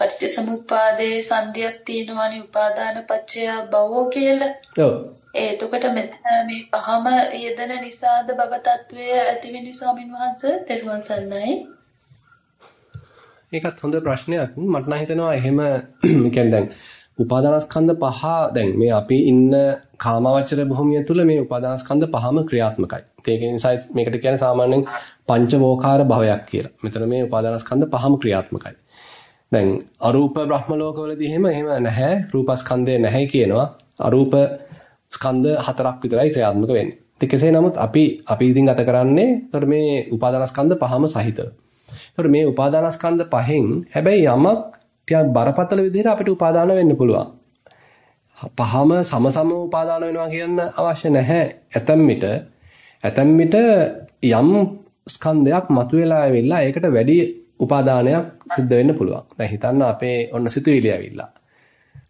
පටිච්චසමුප්පාදයේ සංදියක් තියෙනවනේ උපාදාන පත්‍ය භවෝ කියලා. ඔව්. එතකොට මෙතන මේ පහම යෙදෙන නිසාද භව තත්වය ඇති වෙන්නේ ස්වාමීන් වහන්සේ තෙරුවන් සරණයි. ඒකත් හොඳ ප්‍රශ්නයක්. මට නම් හිතෙනවා එහෙම කියන්නේ දැන් උපාදානස්කන්ධ පහ දැන් මේ අපි ඉන්න කාමවචර භූමිය තුල මේ උපාදානස්කන්ධ පහම ක්‍රියාත්මකයි. ඒක නිසා මේකට කියන්නේ සාමාන්‍යයෙන් පංචවෝකාර භවයක් කියලා. මෙතන මේ උපාදානස්කන්ධ පහම ක්‍රියාත්මකයි. දැන් අරූප බ්‍රහ්ම ලෝකවලදී එහෙම එහෙම නැහැ. රූපස්කන්ධය නැහැ කියනවා. අරූප ස්කන්ධ හතරක් විතරයි ක්‍රියාත්මක වෙන්නේ. ඉතින් කෙසේ නමුත් අපි අපි ඉදින් ගත කරන්නේ එතකොට මේ උපාදානස්කන්ධ පහම සහිතව. එතකොට මේ උපාදානස්කන්ධ පහෙන් හැබැයි යමක් ටිකක් බරපතල විදිහට අපිට උපාදාන වෙන්න පුළුවන්. පහම සමසම උපාදාන වෙනවා කියන්න අවශ්‍ය නැහැ. ඇතැම් විට ඇතැම් විට යම් ස්කන්ධයක් මතුවලා ඇවිල්ලා ඒකට වැඩි උපාදානයක් සිද්ධ වෙන්න පුළුවන්. දැන් හිතන්න අපේ ඔන්න සිතුවිලි ඇවිල්ලා.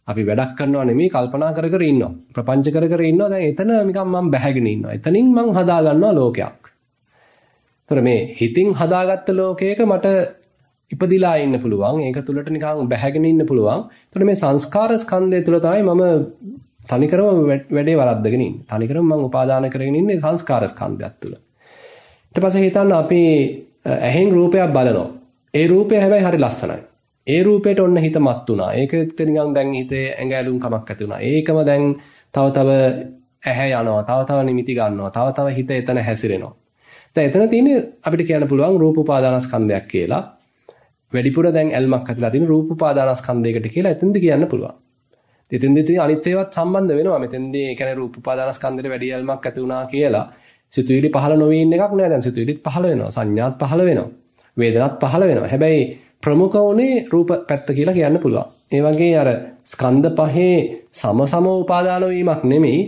අපි වැඩක් කරනවා නෙමෙයි කල්පනා කර කර ඉන්නවා. ප්‍රපංච කර කර ඉන්නවා. දැන් එතන නිකන් මම බැහැගෙන ඉන්නවා. එතනින් මං හදා ගන්නවා ලෝකයක්. ඒතර මේ හිතින් හදාගත්ත ලෝකයක මට ඉපදිලා ඉන්න පුළුවන්. ඒක තුලට නිකන් බැහැගෙන ඉන්න පුළුවන්. ඒතර මේ සංස්කාර ස්කන්ධය තුල තමයි මම තනිකරම වැඩේ වරද්දගෙන ඉන්නේ. තනිකරම මම උපාදාන කරගෙන ඉන්නේ සංස්කාර ස්කන්ධයක් තුල. ඊට පස්සේ හිතන්න අපි ඇහෙන් රූපයක් බලනවා. ඒ රූපය හැබැයි හරි ලස්සනයි. ඒ රූපයට ඔන්න හිත මත් වුණා. ඒකෙත් නිකන් දැන් හිතේ ඇඟ ඇලුම් කමක් ඇති වුණා. ඒකම දැන් තව තව ඇහැ යනවා. තව තව නිමිති ගන්නවා. තව තව හිත එතන හැසිරෙනවා. දැන් එතන තියෙන්නේ අපිට කියන්න පුළුවන් රූප උපාදානස්කන්ධයක් කියලා. වැඩිපුර දැන් ඇල්මක් ඇතිලා තියෙන රූප උපාදානස්කන්ධයකට කියලා එතෙන්ද කියන්න පුළුවන්. ඉතින්දී තියෙන අනිත් ඒවාත් සම්බන්ධ වෙනවා. මෙතෙන්දී ඒ කියන්නේ රූප උපාදානස්කන්ධෙට වැඩි ඇල්මක් ඇති වුණා කියලා සිතුවිලි පහළ නොවී ඉන්න එකක් නෑ. දැන් සිතුවිලිත් පහළ වෙනවා. සංඥාත් පහළ වෙනවා. වේදනාත් පහළ වෙනවා. හැබැයි ප්‍රමුඛ උනේ රූප පැත්ත කියලා කියන්න පුළුවන්. ඒ වගේ අර ස්කන්ධ පහේ සමසම උපාදාන වීමක් නෙමෙයි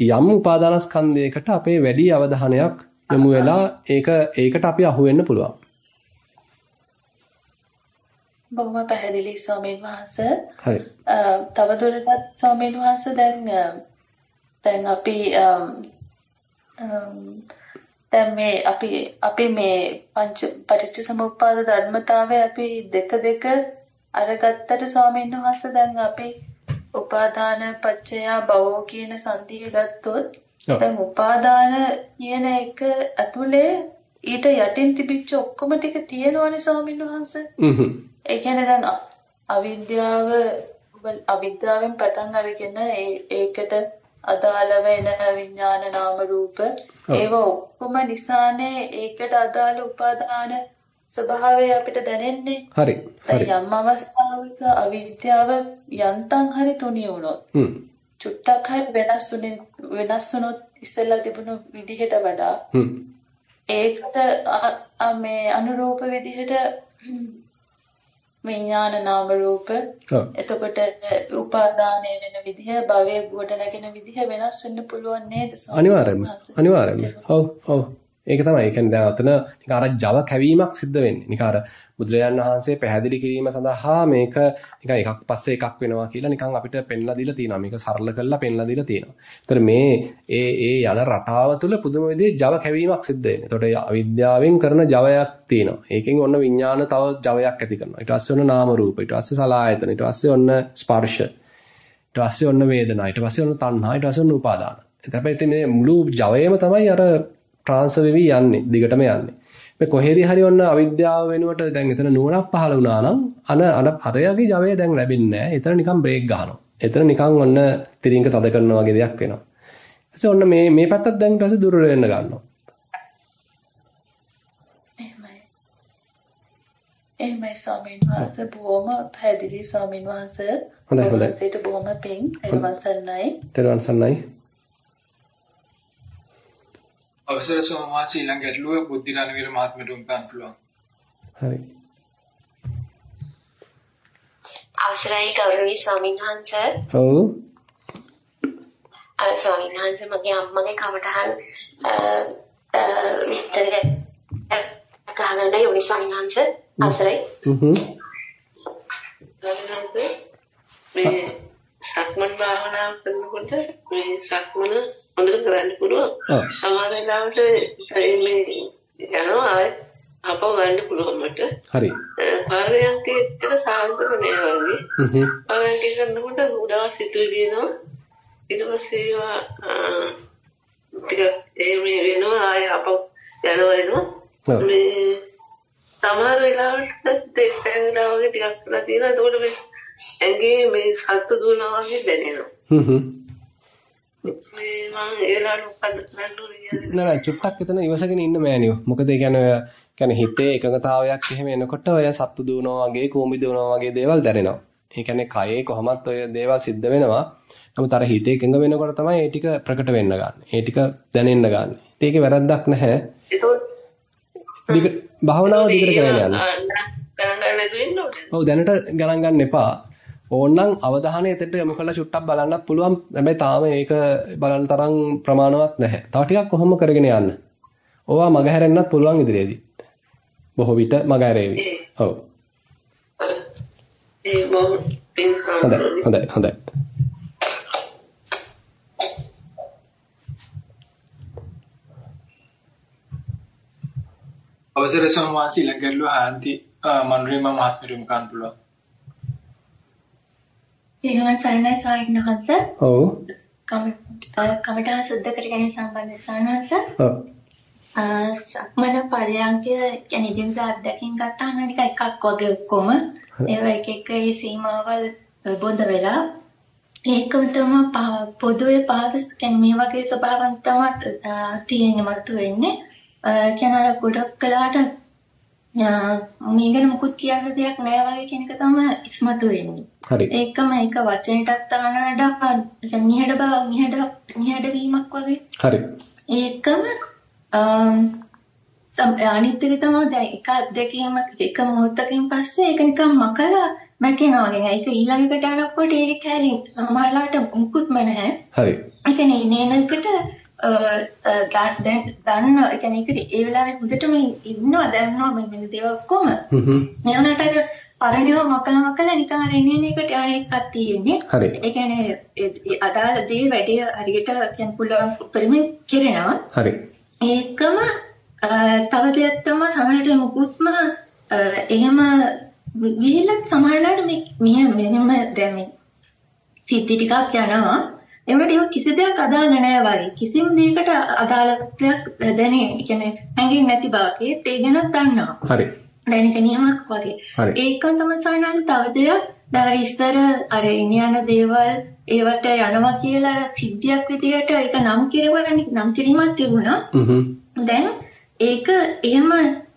යම් උපාදානස්කන්ධයකට අපේ වැඩි අවධානයක් යොමු වෙලා ඒක ඒකට අපි අහු වෙන්න පුළුවන්. බොහොම පැහැදිලි ස්වාමීන් වහන්සේ. හරි. තවදුරටත් ස්වාමීන් වහන්සේ දැන් දැන් අපි දැන් මේ අපි අපි මේ පංච පටිච්ච සමුප්පාද ධර්මතාවය අපි දෙක දෙක අරගත්තට ස්වාමීන් වහන්සේ දැන් අපි උපාදාන පච්චය භවෝ කියන සංදිය ගත්තොත් දැන් උපාදාන කියන එක ඇතුලේ ඊට යටින් තිබිච්ච ඔක්කොම ටික තියෙනවනේ ස්වාමීන් වහන්සේ. හ්ම්. ඒ කියන්නේ දැන් අවිද්‍යාව අවිද්‍යාවෙන් පටන් අරගෙන ඒකට අදාළ වෙන විඥාන නාම රූප ඒව ඔක්කොම නිසානේ ඒකට අදාළ උපාදාන ස්වභාවය අපිට දැනෙන්නේ. හරි. හරි. යම් අවස්ථාවක අවිද්‍යාව යන්තම් හරි තුනී වුණොත්. හ්ම්. චුට්ටක් හරි වෙනස් වුනේ වෙනස් වුණොත් ඉස්සෙල්ලා තිබුණු විදිහට වඩා. ඒකට මේ අනුරූප විදිහට විඥාන නාම රූප එතකොට උපාදානය වෙන විදිහ භවයේ ගොඩ නැගෙන විදිහ වෙනස් වෙන්න පුළුවන් නේද අනිවාර්යයෙන්ම අනිවාර්යයෙන්ම ඔව් ඔව් ඒක තමයි. ඒ කියන්නේ දැන් අතන නිකන් අර Java කැවීමක් සිද්ධ වෙන්නේ. නිකන් අර බුදුරජාණන් වහන්සේ පැහැදිලි කිරීම සඳහා මේක නිකන් එකක් පස්සේ එකක් වෙනවා කියලා නිකන් අපිට පෙන්ලා දීලා තියෙනවා. මේක සරල කරලා පෙන්ලා දීලා තියෙනවා. ඒතර මේ ඒ ඒ යන රටාව තුළ පුදුම විදිහේ Java කැවීමක් සිද්ධ වෙන්නේ. ඒතකොට අවිද්‍යාවෙන් කරන Javaයක් තියෙනවා. ඒකෙන් ඔන්න විඥාන තව Javaයක් ඇති කරනවා. ඊට පස්සේ ඔන්න නාම රූප, ඊට පස්සේ සලආයතන, ඊට පස්සේ ඔන්න ස්පර්ශ, ඊට පස්සේ ඔන්න වේදනා, ඊට පස්සේ ඔන්න තණ්හා, ඊට පස්සේ ඔන්න උපාදාන. හැබැයි මේ මුළු Javaයම තමයි අර ට්‍රාන්ස්ෆර් වෙවි යන්නේ දිගටම යන්නේ. මේ කොහේදී හරි ඔන්න අවිද්‍යාව වෙනුවට දැන් එතන නුවණක් පහළ වුණා නම් අන අන අරයාගේ ජවය දැන් ලැබෙන්නේ නැහැ. එතන නිකන් බ්‍රේක් ගහනවා. එතන නිකන් ඔන්න තිරින්ක තද කරනවා වගේ දෙයක් වෙනවා. ඊපස්සේ ඔන්න මේ මේ පැත්තත් දැන් ඊට පස්සේ දුර්වල වෙන්න ගන්නවා. එහෙමයි. එහෙමයි ස්වාමීන් වහන්සේ බොහොම පැහැදිලි ස්වාමීන් වහන්සේ. හොඳයි හොඳයි. ඒකට බොහොම පිං. එරුවන් සන්නයි. අවසර සෝමාසී ඊළඟ ගැටලුව බුද්ධි රණවීර මහත්මයට උන්කන් පුළුවන්. හරි. අවසරයි ගෞරවනීය ස්වාමීන් වහන්සේ. ඔව්. අර ස්වාමීන් වහන්සේ මගේ අම්මගේ කමටහන් විස්තර ගහගන්න යෝනි ස්වාමීන් වහන්සේ අවසරයි. හ්ම්. මේ සක්මන් භාවනාව කරනකොට මේ සක්මන හොඳට කරන්න පුළුවන්. සමහර වෙලාවට මේ යනවා ආය අපව ගන්න පුළුවන් මට. හරි. පාරයන්කේට සාර්ථක නෑ වගේ. හ්ම්. පාරයන්කේ කරනකොට උඩාව සිතුවේ දිනනවා. ඊට පස්සේ ඒවා ටික ඒ මේ වෙනවා ආය අපව යනවා එනවා. මේ සමහර වෙලාවට දෙස්සෙන්ලා වගේ ටිකක් කරලා තියෙනවා. එතකොට මේ ඇඟේ මේ සත්තු දුවනවා වගේ දැනෙනවා. හ්ම්. මේ මම ඒලාට උපන්න නෑ චුට්ටක් එතන ඉවසගෙන ඉන්න මෑනියෝ. මොකද ඒ කියන්නේ ඔය කියන්නේ හිතේ එකඟතාවයක් එහෙම එනකොට ඔය සත්තු දුවනවා වගේ කූඹි දුවනවා වගේ දේවල් දැනෙනවා. ඒ කියන්නේ කයේ කොහොමත් ඔය දේවල් සිද්ධ වෙනවා. නමුත් අර හිතේ එකඟ වෙනකොට තමයි ඒ ටික ප්‍රකට වෙන්න ගන්න. ඒ ටික දැනෙන්න ගන්න. ඒකේ වැරද්දක් නැහැ. දිග භාවනාව දිගට කරගෙන යන්න. ඔව් දැනට ගණන් ගන්න එපා. ඕනනම් අවධානය එතෙන්ට යොමු කරලා චුට්ටක් බලන්නත් පුළුවන්. හැබැයි තාම ඒක බලන්න තරම් ප්‍රමාණවත් නැහැ. තව ටිකක් කොහොම කරගෙන යන්න. ඕවා මගහැරෙන්නත් පුළුවන් ඉදිරියේදී. බොහෝ විට මගහැරේවි. ඔව්. හොඳයි හොඳයි හොඳයි. අවසර සම්වාසී ළඟල්ලු හාන්ති මනුරීම මහත්මිරුම් කන් පුළුවන්. තේරුවන් සරණයි ස්වාමීන් වහන්සේ. ඔව්. කමඨා සුද්ධ කර ගැනීම සම්බන්ධ සානහස. ඔව්. සක්මන පරයන්කය කියන්නේ ඉදින්ද අත්දැකීම් ගත්තාම නික එකක් වගේ ඔක්කොම ඒවා එක එක ඒ සීමාවල් බොඳ වෙලා ඒකම තමයි පොදුවේ පාද කියන්නේ මේ වගේ ස්වභාවයන් තමයි තියෙන්නේ මතු වෙන්නේ. කියනවා ගොඩක් කලකට මේ ගැන මුකුත් කියන්න දෙයක් නැහැ වගේ කියන එක තමයි ඉස්මතු වෙන්නේ. හරි. ඒකම ඒක වචනයටත් තානඩ නිහඬ බව නිහඬ නිහඬ වීමක් වගේ. හරි. ඒකම අනිත් එක තමයි දැන් එක අත්දැකීමක් එක මොහොතකින් පස්සේ ඒක නිකන් මකලා මැකෙනවා වගේ. ඒක ඊළඟකට යනකොට ඒක කැලින් සමහරලාට මුකුත්ම නැහැ. හරි. ඒ කියන්නේ නේනකට දැන් දන්න ඒ කියන්නේ ඒ වෙලාවේ හොඳටම ඉන්නවා දන්නවා මේ දේවල් ඔක්කොම. නේනට අර පරණව මකල මකල නිකන් අර එන්නේ එකට යන එකක් තියෙන්නේ. හරි. ඒ කියන්නේ අදාළ දේ වැඩි හරියට කියන්න පුළුවන් පරිමෙන් කෙරෙනවා. හරි. ඒකම තව දෙයක් තමයි සමහරට මුකුත්ම එහෙම ගිහිල්ලා සමහරලාට මේ මෙහෙම දැන් මේ සිද්ධි ටිකක් යනවා ඒවට ඒක කිසි දෙයක් අදාළ නැහැ වගේ. කිසිම දෙයකට අදාළත්වයක් දැනෙන්නේ කියන්නේ හැංගෙන්නේ නැති බවකේ ඒ ගැන දන්නවා. හරි. දැන් ඒක නියමක් වගේ. ඒකන් තමයි සයනාල් තව දෙයක්. දැන් ඉස්සර අර ඉන යන දේවල් ඒවට යනවා කියලා සිද්ධියක් විදියට ඒක නම් කිරවලා නම් කිරීමක් තිබුණා. දැන් ඒක එහෙම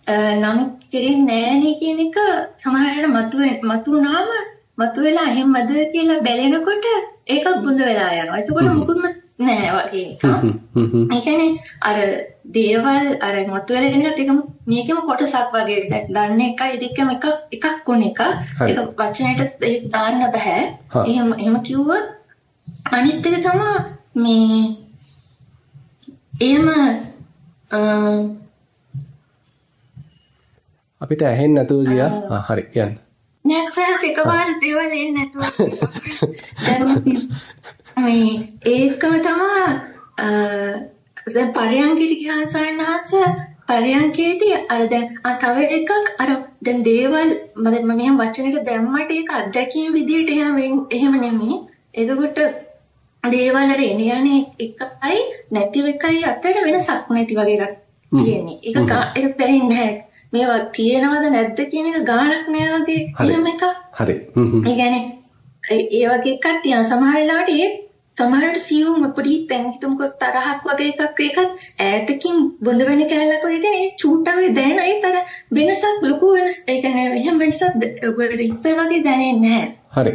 නම් කිරින්නේ නෑනේ කියන එක සමහරවිට මතු මතුනාම මතුවෙලා එහෙමද කියලා බැලෙනකොට ඒක බුඳ වෙලා යනවා. එතකොට මුකුත්ම නෑ වගේ එක. ඒ කියන්නේ අර දේවල් අර මතුවෙලා ඉන්නත් ඒක මේකෙම කොටසක් වගේ දන්න එකයි දෙකම එකක් එකක් උන එක. ඒක වචනයට ඒක දාන්න බෑ. එහෙම එහෙම කිව්වොත් අනිත් එක තමයි මේ එහෙම අපිට ඇහෙන්නේ නැතුව ගියා. හරි කියන්න. නෑ සර් එකපාර දේවල් එන්නේ නැතුව. මේ ඒකම තමයි දැන් පරයන්කේට ගියාන් සයන්හස පරයන්කේදී අර දැන් තව එකක් අර දැන් දේවල් මම මෙහෙම වචනෙට දැම්මට ඒක අත්දැකීම් විදියට එහෙම එහෙම නෙමෙයි. එතකොට දේවල් අර එන යන්නේ එකයි නැති එකයි අතර වෙනසක් නැති වගේ එකක් තියෙන්නේ. ඒක ඒක දැනෙන්නේ නැහැ. මේවා තියෙනවද නැද්ද කියන එක ගාණක් නෑ වගේ එහෙම එකක්. හරි. ඒ කියන්නේ ඒ වගේ එකක් තියෙන සමහර වෙලාවට ඒ සමහරට සියුම් පොඩි දැන් හිතමුකෝ තරහක් වගේ එකක් ඒකත් ඈතකින් බොඳ වෙන කැලලක් වගේ තියෙන ඒ චූට්ටක් දැනෙන ඒතර වෙනසක් ලොකු වෙනස් ඒ කියන්නේ එහෙම වෙනසක් ඉස්සර වගේ දැනෙන්නේ නැහැ. හරි.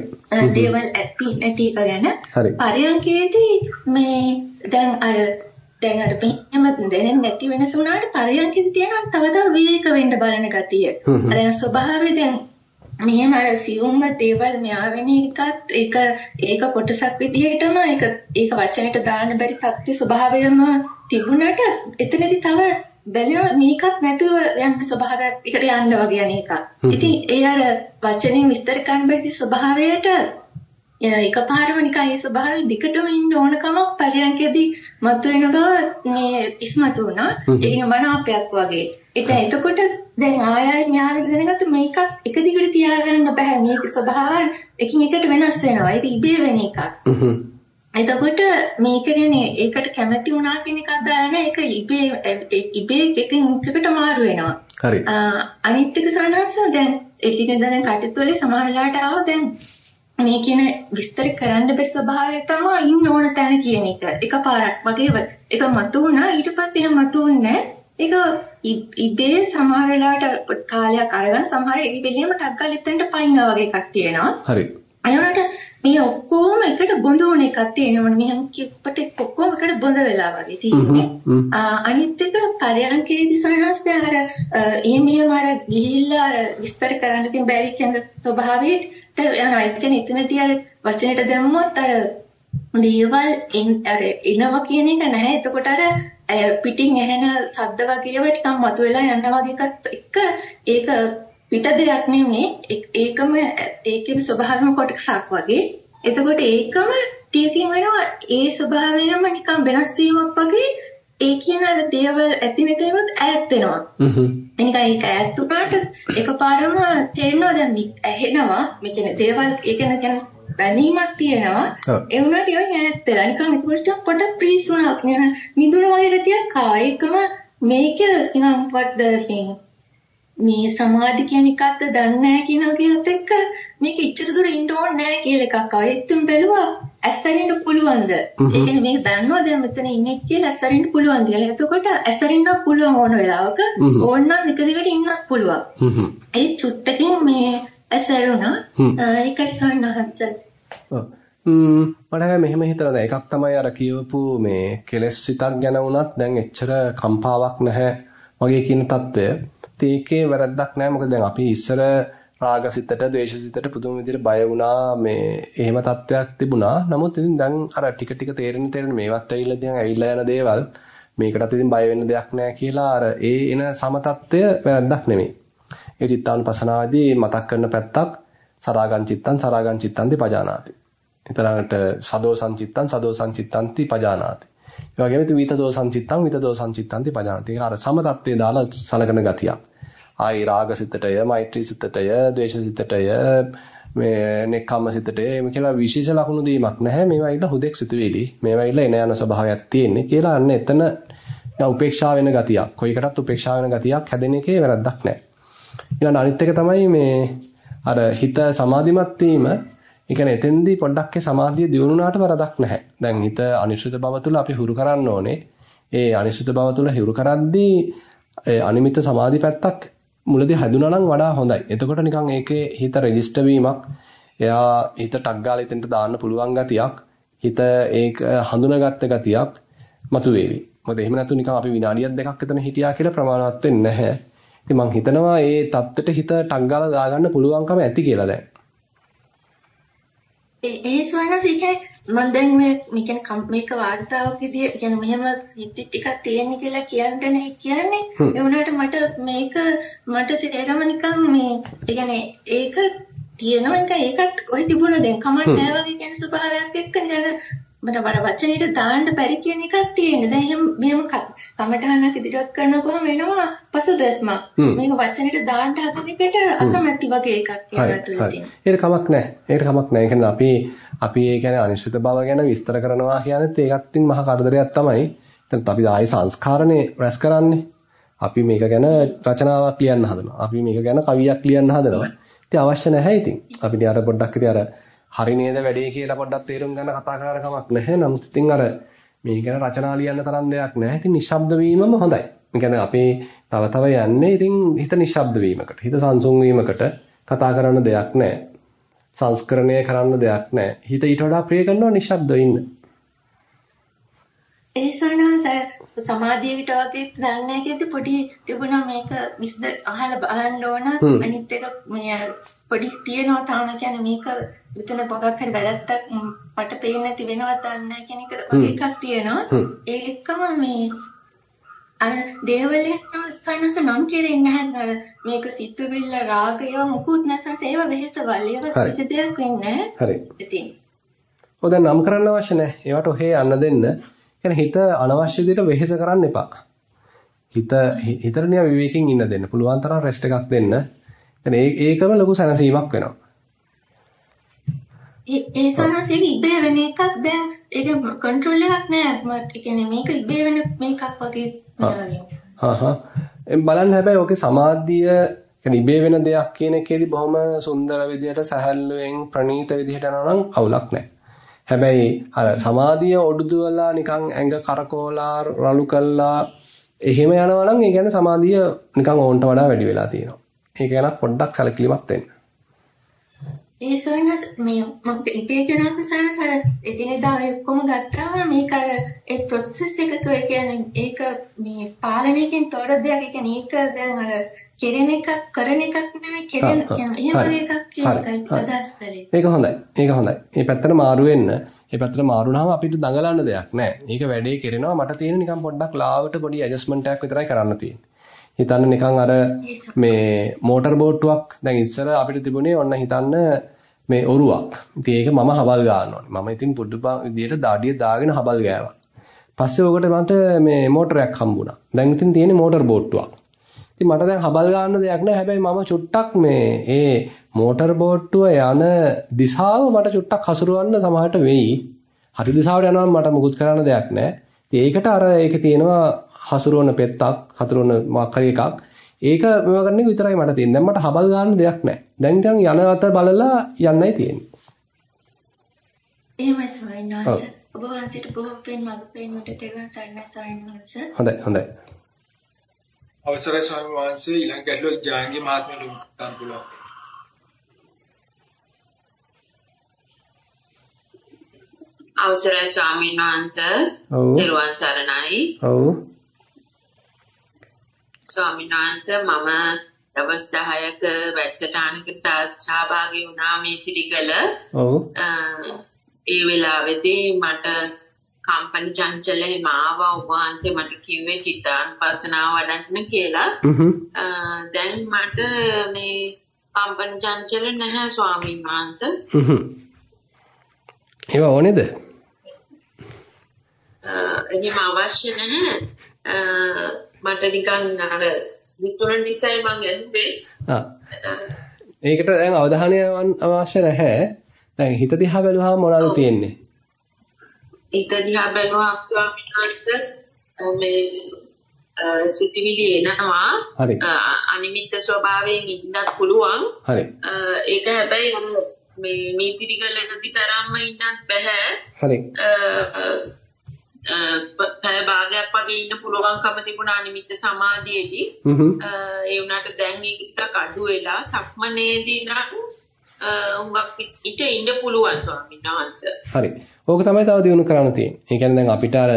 දේවල් ඇති නැති එක ගැන පරයන්කේදී මේ දැන් අර දැන් අර මෙහෙම දැනෙන්නේ නැති වෙනස වුණාට පරියන්කෙදි තියෙනවා තව තව විවේක වෙන්න බලන ගතිය. අර ස්වභාවය දැන් මෙහෙම අර සියුම්ම දේවල් මෙයාවෙන එකත් ඒක ඒක කොටසක් විදිහටම ඒක ඒක වචනෙට දාන්න බැරි තත්ත්ව ස්වභාවයම තිබුණාට එතනදී තව බැලුවා මේකත් නැතුව යන ස්වභාවයක් එකට යන්න වගේ අනේක. ඉතින් ඒ අර වචනෙන් විස්තර කරන්න බැරි ස්වභාවයට එකපාරම නිකන් ඒ ස්වභාවය දිගටම ඉන්න ඕන කමක් පරියන්කෙදී මතුවෙන බව මේ ඉස්මතු වුණා. ඒක මනාපයක් වගේ. ඉතින් එතකොට දැන් ආය ආය ඥාන දැනගත්ත මේකත් එක දිගට තියාගන්න බෑ. මේක ස්වභාවයන් එකින් එකට වෙනස් වෙනවා. ඒක ඉබේ වෙන එකක්. එතකොට මේක කියන්නේ ඒකට කැමැති වුණා කියන එකක් දාන ඒක ඉබේ ඉබේ එකකින් එකකට මාරු වෙනවා. හරි. අනිත් එක සනහස දැන් එකිනෙක දැන් කටයුතු වල සමහර වෙලාවට ආව දැන් මේ කියන විස්තර කරන්න බැරි ස්වභාවය තමයි ඉන්න ඕන තැන කියන එක. එකපාරක් වගේ ඒක මතු වුණා ඊට පස්සේ එහෙම මතු වුණේ ඒක ඉබේ සමහර වෙලාවට කාලයක් අරගෙන සමහර ඉබේලියම ටක් ගාලා එතනට පයින්නා වගේ එකක් තියෙනවා. හරි. අයනට මේ ඔක්කොම එකට බොඳ වුණ එකක් තියෙනවා. මෙහෙම කිප්පට ඔක්කොම එකට බොඳ වෙලා වගේ තියෙන්නේ. අනිත් එක පරයන්කේදී සනස් දැන් අර එහෙම එහෙම අර ගිහිල්ලා අර විස්තර කරන්න බැරි කියන ස්වභාවයේ යනවා. ඒ කියන්නේ එතනදී අර වචනෙට දැම්මොත් අර දේවල් අර එනවා කියන එක නැහැ. එතකොට අර පිටින් ඇහෙන ශබ්ද වගේව ටිකක් මතුවලා යනවා වගේ එකක් ඒක පිට දෙයක් නෙමෙයි. ඒකම ඒකේ ස්වභාවම කොටසක් වගේ. එතකොට ඒකම ටිකකින් වෙනවා ඒ ස්වභාවයම නිකන් වෙනස් වීමක් වගේ ඒ කියන අර දේවල් ඇති නැතිවත් ඈත් වෙනවා. හ්ම්. එනික ඒක ඈත් වුණාට එකපාරම තේරෙනවා දැන් ඇහෙනවා. මේ කියන්නේ දේවල් ඒ කියන්නේ දැනීමක් තියෙනවා. ඒ වුණාට ඒවා ඈත් වෙලා නිකන් ඒකට පොඩක් ප්‍රීස් වුණා. කියන මිදුණ වගේ ගතියක් ආවා. ඒකම මේක නිකන් වද්ද මේ සමාධි කියන එකක්ද දන්නේ නැහැ කියන එකත් එක්ක මේක ඉච්චර දුර ඉන්න ඕනේ නැහැ කියලා එකක් ආයෙත්ම බැලුවා ඇසරින්න පුළුවන්ද? ඒ මේක දන්නවද මෙතන ඉන්නේ කියලා ඇසරින්න පුළුවන් කියලා. එතකොට ඇසරින්න පුළුවන් ඕන වෙලාවක ඕනනම් එක දිගට ඉන්නත් පුළුවන්. ඒ චුට්ටකින් මේ ඇසරුණා. ඒකයි සවනහත්. ම්ම් මට මෙහෙම හිතලා දැන් එකක් තමයි අර කියවපු මේ කෙලස් සිතක් ගැන වුණත් දැන් එච්චර කම්පාවක් නැහැ වගේ කියන தত্ত্বය. ඒකේ වැරද්දක් නැහැ. මොකද දැන් අපි ඉස්සර රාගසිතට, ද්වේෂසිතට පුදුම විදිහට බය වුණා. මේ එහෙම තත්වයක් තිබුණා. නමුත් ඉතින් දැන් අර ටික ටික තේරෙන තේරෙන මේවත් ඇවිල්ලා දැන් ඇවිල්ලා යන දේවල් මේකටත් ඉතින් බය වෙන්න දෙයක් නැහැ කියලා අර ඒ එන සමතත්වය වැරද්දක් නෙමෙයි. ඒ චිත්තානුපසනාවේදී මතක් කරන පැත්තක් සරාගං චිත්තං සරාගං චිත්තංති පජානාති. ඊතරඟට සදෝ සංචිත්තං සදෝ සංචිත්තංති පජානාති. ඒ වගේම විත දෝසං චිත්තං විත දෝසං චිත්තංති පජානාති. ඒක අර සමතත්වයේ දාලා සලකන ගතියක්. ආයි රාගසිතටය, මෛත්‍රී සිතටය, ද්වේෂ සිතටය, මේ නෙක්ඛම්ම සිතටය මේ කියලා විශේෂ ලකුණු දීමක් නැහැ. මේවා ඊට හුදෙක් සිතුවේලි. මේවා ඊට එන යන ස්වභාවයක් තියෙන්නේ කියලා අන්න එතන උපේක්ෂා වෙන ගතියක්. කොයිකටත් උපේක්ෂා වෙන ගතියක් හැදෙන එකේ වැරද්දක් නැහැ. ඊළඟ අනිත් එක තමයි මේ අර හිත සමාධිමත් වීම ඒ කියන්නේ එතෙන්දී පොඩ්ඩක් ඒ සමාධිය දියුණුනාට වරදක් නැහැ. දැන් හිත අනිශ්චිත බව තුළ අපි හුරු කරන්න ඕනේ. ඒ අනිශ්චිත බව තුළ හුරු කරද්දී අනිමිත සමාධි පැත්තක් මුලදී හැදුනා නම් වඩා හොඳයි. එතකොට නිකන් ඒකේ හිත රෙජිස්ටර් වීමක් එයා හිත ටක් ගාලා එතනට දාන්න පුළුවන් ගතියක් හිත ඒක හඳුනාගත්ත ගතියක් මතුවේවි. මොකද එහෙම නැතු නිකන් අපි විනාඩියක් දෙකක් එතන හිටියා කියලා ප්‍රමාණවත් වෙන්නේ නැහැ. ඉතින් මම හිතනවා මේ தත්තට හිත ටක් ගාලා දාගන්න පුළුවන්කම ඇති කියලා දැන්. ඒ ඒ සවනස් කියන්නේ මම දැන් මේ මේ කියන්නේ මේක වාර්තාවකදී කියන්නේ මෙහෙම සිද්ධි ටිකක් තියෙන කියලා කියන්නේ කියන්නේ ඒ වුණාට මට මේක මට සිතේරම නිකන් මේ කියන්නේ ඒක තියෙනවා එක ඒකත් ඔය තිබුණ දැන් කමක් නැහැ වගේ කියන ස්වභාවයක් එක්ක නේද මට වර වචනෙට දාන්න බැරි කියන එකක් තියෙන. දැන් එහෙම මෙහෙම කමටහනක් ඉදිරියට කරනකොහම වෙනවා පසුබැස්මක්. මේක වචනෙට දාන්න හදන එකට අකමැති වගේ එකක් කියනට තියෙනවා. ඒක කමක් නැහැ. ඒකට කමක් නැහැ. ඒ කියන්නේ අපි අපි ඒ කියන්නේ අනිශ්චිත බව ගැන විස්තර කරනවා කියන්නේත් ඒකත් ඉතින් මහා කරදරයක් තමයි. එතනත් අපි ආයේ සංස්කාරනේ රැස් කරන්නේ. අපි මේක ගැන රචනාවක් ලියන්න හදනවා. අපි මේක ගැන කවියක් ලියන්න හදනවා. ඉතින් අවශ්‍ය නැහැ ඉතින්. අපිට අර පොඩ්ඩක් ඉතින් අර හරි නේද වැඩේ කියලා පොඩ්ඩක් තේරුම් ගන්න කතා කරන කමක් නැහැ. නමුත් ඉතින් අර මේ ගැන රචනා ලියන්න තරම් දෙයක් නැහැ. ඉතින් නිශ්ශබ්ද වීමම හොඳයි. ඒ කියන්නේ අපි තව තව යන්නේ ඉතින් හිත නිශ්ශබ්ද වීමකට. හිත සංසුන් වීමකට කතා කරන්න දෙයක් නැහැ. සංස්කරණය කරන්න දෙයක් නැහැ. හිත ඊට වඩා ප්‍රිය කරනවා නිශ්ශබ්දව ඉන්න. ඒ සනස සමාධියකට වගේ දන්නේ කියද්දි පොඩි තිබුණා මේක විස්ද අහලා බලන්න ඕන. අනිත් එක මේ පොඩි තියෙනවා තාම කියන්නේ මේක මෙතන මොකක් හරි වැරද්දක් මට පේන්නේ නැති වෙනවත් දන්නේ කියන එක වගේ එකක් තියෙනවා. ඒ එක්කම මේ අර දේවලේ නම් සයන්ස නම් කියන්නේ නැහැ මේක සිතුවිල්ල රාගය මුකුත් නැසස් ඒව වෙහෙසවල් ඒව කිසි දෙයක් වෙන්නේ නැහැ හරි ඉතින් ඔය දැන් නම් කරන්න අවශ්‍ය නැහැ ඒවට ඔහේ යන්න දෙන්න කියන්නේ හිත අනවශ්‍ය දෙයට වෙහෙස කරන්න එපා හිත හිතට නිය විවේකයෙන් ඉන්න දෙන්න පුළුවන් තරම් රෙස්ට් එකක් දෙන්න يعني ඒකම ලොකු සැනසීමක් වෙනවා ඒ සනසෙක ඉබේ වෙන එකක් දැන් ඒක කන්ට්‍රෝල් එකක් නෑ මට කියන්නේ මේක ඉබේ වෙන මේකක් වගේ බලන්න හැබැයි ඔකේ සමාධිය කියන්නේ ඉබේ වෙන දෙයක් කියන එකේදී බොහොම සුන්දර විදිහට සැහැල්ලුවෙන් ප්‍රණීත විදිහට යනවා නම් අවුලක් නැහැ. හැබැයි අර සමාධිය ඔඩුදුවලා නිකන් ඇඟ කරකෝලා රළු කළා එහෙම යනවා නම් ඒ කියන්නේ සමාධිය නිකන් ඕන්ට වඩා වැඩි වෙලා තියෙනවා. ඒක ගැන පොඩ්ඩක් සැලකිලිමත් වෙන්න. ඒ සොයනස් මේ මොකද ඉපේ කියනක සයනස් අර එදිනෙදා ඔක්කොම ගත්තාම මේක අර ඒ process එකක ඒ කියන්නේ ඒක මේ පාලනයකින් තොර දෙයක් ඒ කියන්නේ ඒක දැන් අර කෙරෙන එකක් කරන එකක් නෙමෙයි කෙරෙන එහෙම එකක් කරේ. ඒක හොඳයි. ඒක හොඳයි. මේ පැත්තට මාරු වෙන්න ඒ පැත්තට මාරුනහම අපිට දඟලන්න දෙයක් නැහැ. මේක වැඩේ කෙරෙනවා මට තියෙන නිකන් පොඩ්ඩක් ලාවට පොඩි ඇඩ්ජස්ට්මන්ට් එකක් විතරයි කරන්න තියෙන්නේ. හිතන්න නිකන් අර මේ මෝටර් බෝට්ටුවක් දැන් ඉස්සර අපිට තිබුණේ ඔන්න හිතන්න මේ ඔරුවක්. ඉතින් ඒක මම හබල් ගන්න ඕනේ. මම ඉතින් පොඩු විදියට දාඩිය දාගෙන හබල් ගෑවා. පස්සේ ඔකට මට මේ මෝටරයක් හම්බුණා. දැන් ඉතින් තියෙන්නේ මෝටර් බෝට්ටුවක්. ඉතින් මට දැන් හබල් ගන්න දෙයක් නැහැ. හැබැයි මම චුට්ටක් මේ ඒ මෝටර් බෝට්ටුව යන දිශාව මට චුට්ටක් හසුරවන්න සමහරට වෙයි. හරි දිශාවට යනවා මට මුකුත් කරන්න දෙයක් නැහැ. ඒකට අර ඒකේ තියෙනවා හසුරවන පෙත්තක් හසුරවන මොකක් හරි එකක් ඒක මේවා කරන එක විතරයි මට තියෙන්නේ. දැන් මට හබල් ගන්න දෙයක් නැහැ. දැන් දැන් යන අත බලලා යන්නයි තියෙන්නේ. එහෙමයි සවයිනාස. ඔබ වහන්සේට බොහොම පින් මඟ පින් මට තෙරුවන් සරණයි සවයිනාස. හොඳයි හොඳයි. අවසරයි ස්වාමීන් වහන්සේ ඊළඟ ගැටලුව ජාංගී මහත්මයාට උත්තර පුළුවන්. අවසරයි ස්වාමීන් වහන්සේ. ඔව්. තෙරුවන් සරණයි. ඔව්. ස්වාමීන් වහන්සේ මම දවස් 10ක වැඩසටහනක සහභාගී වුණා මේ ත්‍රිගල. ඔව්. ඒ වෙලාවේදී මට කම්පන චංචලේ මාව වහන්සේ මට කිව්වේ චිත්තානුපස්සනාව වඩන්න කියලා. දැන් මට මේ කම්පන චංචල නැහැ ස්වාමීන් වහන්සේ. ඒව ඕනේද? එහෙම අවශ්‍ය නැහැ. මට නිකන් අර විතුරන නිසායි මං ඇහුවේ. ආ. ඒකට දැන් අවධානය අවශ්‍ය නැහැ. දැන් හිත දිහා බැලුවාම මොනවද තියෙන්නේ? හිත දිහා බැලුවාම ස්වාමීන් වහන්සේ මේ සිතිවිලි එනවා. හරි. අනිමිත්ත ස්වභාවයෙන් ඉන්නත් පුළුවන්. හරි. ඒක හැබැයි මේ මේ පිටිකලකදී තරම්ම ඉන්නත් බෑ. හරි. පැය භාගයක් වගේ ඉන්න පුළුවන්කම තිබුණා නිමිත්ත සමාධියේදී. ඒ වුණාට දැන් මේක ටිකක් අඩු වෙලා සක්මනේදී නම් උඹක් ඉත ඉන්න පුළුවන් ස්වාමීන් වහන්සේ. හරි. ඕක තමයි තව දිනු කරන්න තියෙන්නේ. ඒ කියන්නේ දැන් අපිට අර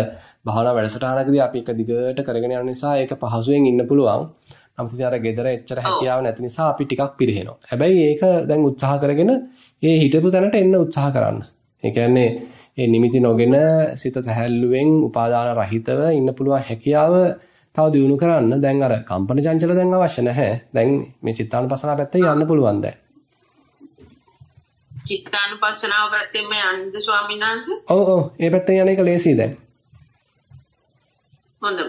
භාවනා වැඩසටහනකදී අපි එක දිගට කරගෙන යන නිසා ඒක පහසුවෙන් ඉන්න පුළුවන්. නමුත් ඉතින් අර gedara එච්චර හැකියාව නැති නිසා අපි ටිකක් පිරිහෙනවා. හැබැයි ඒක දැන් උත්සාහ කරගෙන ඒ හිටපු තැනට එන්න උත්සාහ කරන්න. ඒ කියන්නේ ඒ නිමිති නොගෙන සිත සැහැල්ලුවෙන් උපාදාන රහිතව ඉන්න පුළුවන් හැකියාව තව දියුණු කරන්න දැන් අර කම්පන චංචල දැන් අවශ්‍ය නැහැ. දැන් මේ චිත්තානුපස්සනාව පැත්තේ යන්න පුළුවන් දැන්. චිත්තානුපස්සනාව පැත්තෙන් මේ අනිද ස්වාමීන් වහන්සේ? ඔව් ඔව් ඒ පැත්තෙන් යන එක ලේසි දැන්. හොඳයි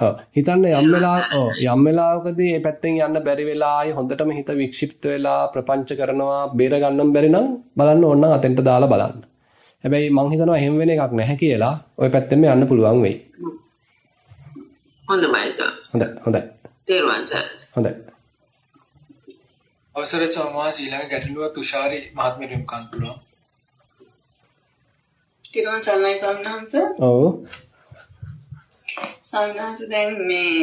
ඔව් හිතන්න යම් වෙලාවක ඔව් යම් වෙලාවකදී මේ පැත්තෙන් යන්න බැරි වෙලා ආයේ හොඳටම හිත වික්ෂිප්ත වෙලා ප්‍රපංච කරනවා බේර ගන්නම් බැරි නම් බලන්න ඕන නම් අතෙන්ට දාලා බලන්න. හැබැයි මං හිතනවා එහෙම වෙන එකක් නැහැ කියලා ওই පැත්තෙන්ම යන්න පුළුවන් වෙයි. හොඳයි සර්. හොඳයි හොඳයි. තේරුවන් සර්. හොඳයි. අවසරයි සෝමා ඊළඟ ගැටලුව තුෂාරි මහත්මියට යොමු පුළුවන්. තේරුවන් සරණයි ස්වාමීන් වහන්සේ. ඔව්. ස්වාමීන් වහන්සේ දැන් මේ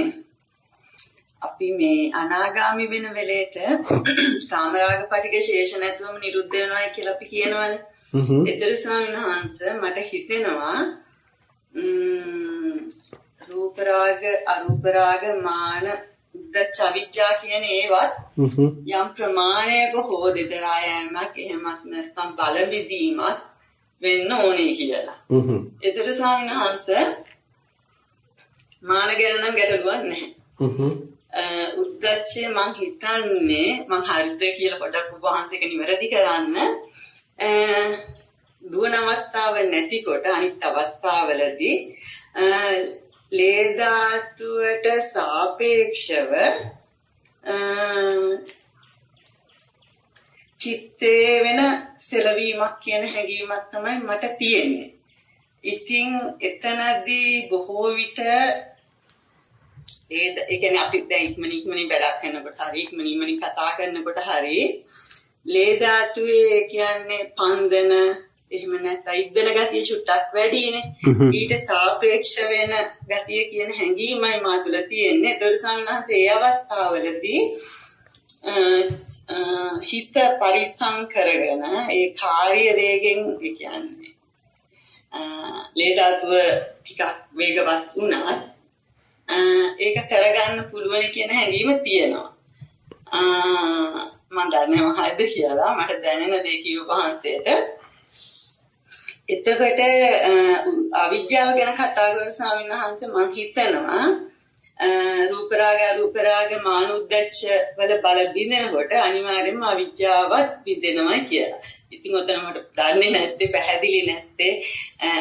අපි මේ අනාගාමි වෙන වෙලේට කාමරාග පටික ශේෂ නැතුවම නිරුද්ධ වෙනවායි කියලා අපි කියනවනේ. එතර ස්වාමීන් වහන්සේ මට හිතෙනවා රූප රාග අරූප රාග මාන උද්දච්ච අවිජ්ජා කියන ඒවත් යම් ප්‍රමාණයක හෝ දෙදරා යෑමක් එහෙමත් නැත්නම් බල විදීමක් වෙන්න ඕනේ කියලා. එතකොට ස්වාමීන් වහන්සේ මාන ගැන නම් ගැටලුවක් නැහැ. උද්දච්චය මං හිතන්නේ මං හරිද කියලා පොඩක් ඔබ වහන්සේක නිවැරදි කරන්න. දුවන අවස්ථාව නැතිකොට අනිත් අවස්ථාවලදී ලේ ධාතුවට සාපේක්ෂව චිත්තේ වෙන සෙලවීමක් කියන හැඟීමක් තමයි මට තියෙන්නේ. ඉතින් එතනදී බොහෝ විට ඒ ඒ කියන්නේ අපි දැන් ඉක්මනින් ඉක්මනින් වැඩක් කරනකොට හරි ඉක්මනින් ඉක්මනින් කතා කරනකොට හරි ලේ ධාතුවේ කියන්නේ පන්දන එහෙම නැත්නම් ඉද්දන ගතිය චුට්ටක් වැඩිනේ. ඊට සාපේක්ෂ වෙන ගතිය කියන හැඟීමයි මා තුළ තියෙන්නේ. ඒතර සංඝහන්සේ ඒ අවස්ථාවලදී හිත පරිස්සම් කරගෙන ඒ කාර්ය වේගෙන් කියන්නේ ලේ ධාතුව ටිකක් වේගවත් වුණත් ඒක කරගන්න පුළුවන් කියන හැඟීම තියෙනවා. මම දන්නේ මොකද්ද කියලා මට දැනෙන දේ කිව්ව වහන්සේට එතකොට අවිද්‍යාව ගැන කතා කරන ස්වාමීන් වහන්සේ මම හිතනවා රූප රාග අරූප රාග මානුද්දච්ච වල බල බිඳනකොට අනිවාර්යයෙන්ම අවිජ්ජාවත් බිඳෙනවා කියලා. ඉතින් ඔතන මට දන්නේ නැත්තේ පැහැදිලි නැත්තේ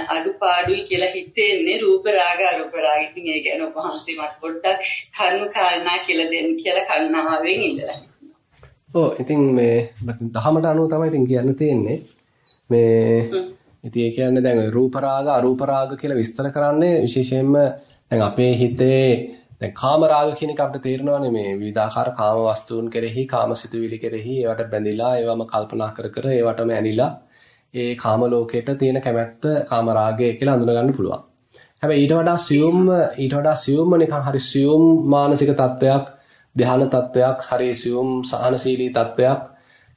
අඩුපාඩුයි කියලා හිතෙන්නේ රූප රාග අරූප රාග. ඉතින් ඒ ගැන වහන්සේ මට පොඩ්ඩක් කරුණු කාරණා කියලා දෙන්න කියලා කරුණාවෙන් ඉල්ලලා. ඔව් ඉතින් මේ දහමට අනුව තමයි ඉතින් කියන්න තියෙන්නේ. මේ ඉතින් ඒ කියන්නේ දැන් රූප රාග අරූප රාග කියලා විස්තර කරන්නේ විශේෂයෙන්ම දැන් අපේ හිතේ දැන් කාම රාග කියන එක අපිට තේරෙනවානේ මේ විවිධාකාර කාම වස්තුන් කෙරෙහි කාමසිතුවිලි කෙරෙහි ඒවට බැඳිලා ඒවම කල්පනා කර කර ඒවටම ඇනිලා ඒ කාම ලෝකයට තියෙන කැමැත්ත කාම රාගය කියලා අඳුන ගන්න පුළුවන්. හැබැයි ඊට වඩා සියුම් ඊට වඩා සියුම්ම නිකන් හරි සියුම් මානසික තත්වයක් ධ්‍යාන තත්වයක් හරි සියුම් සහනශීලී තත්වයක්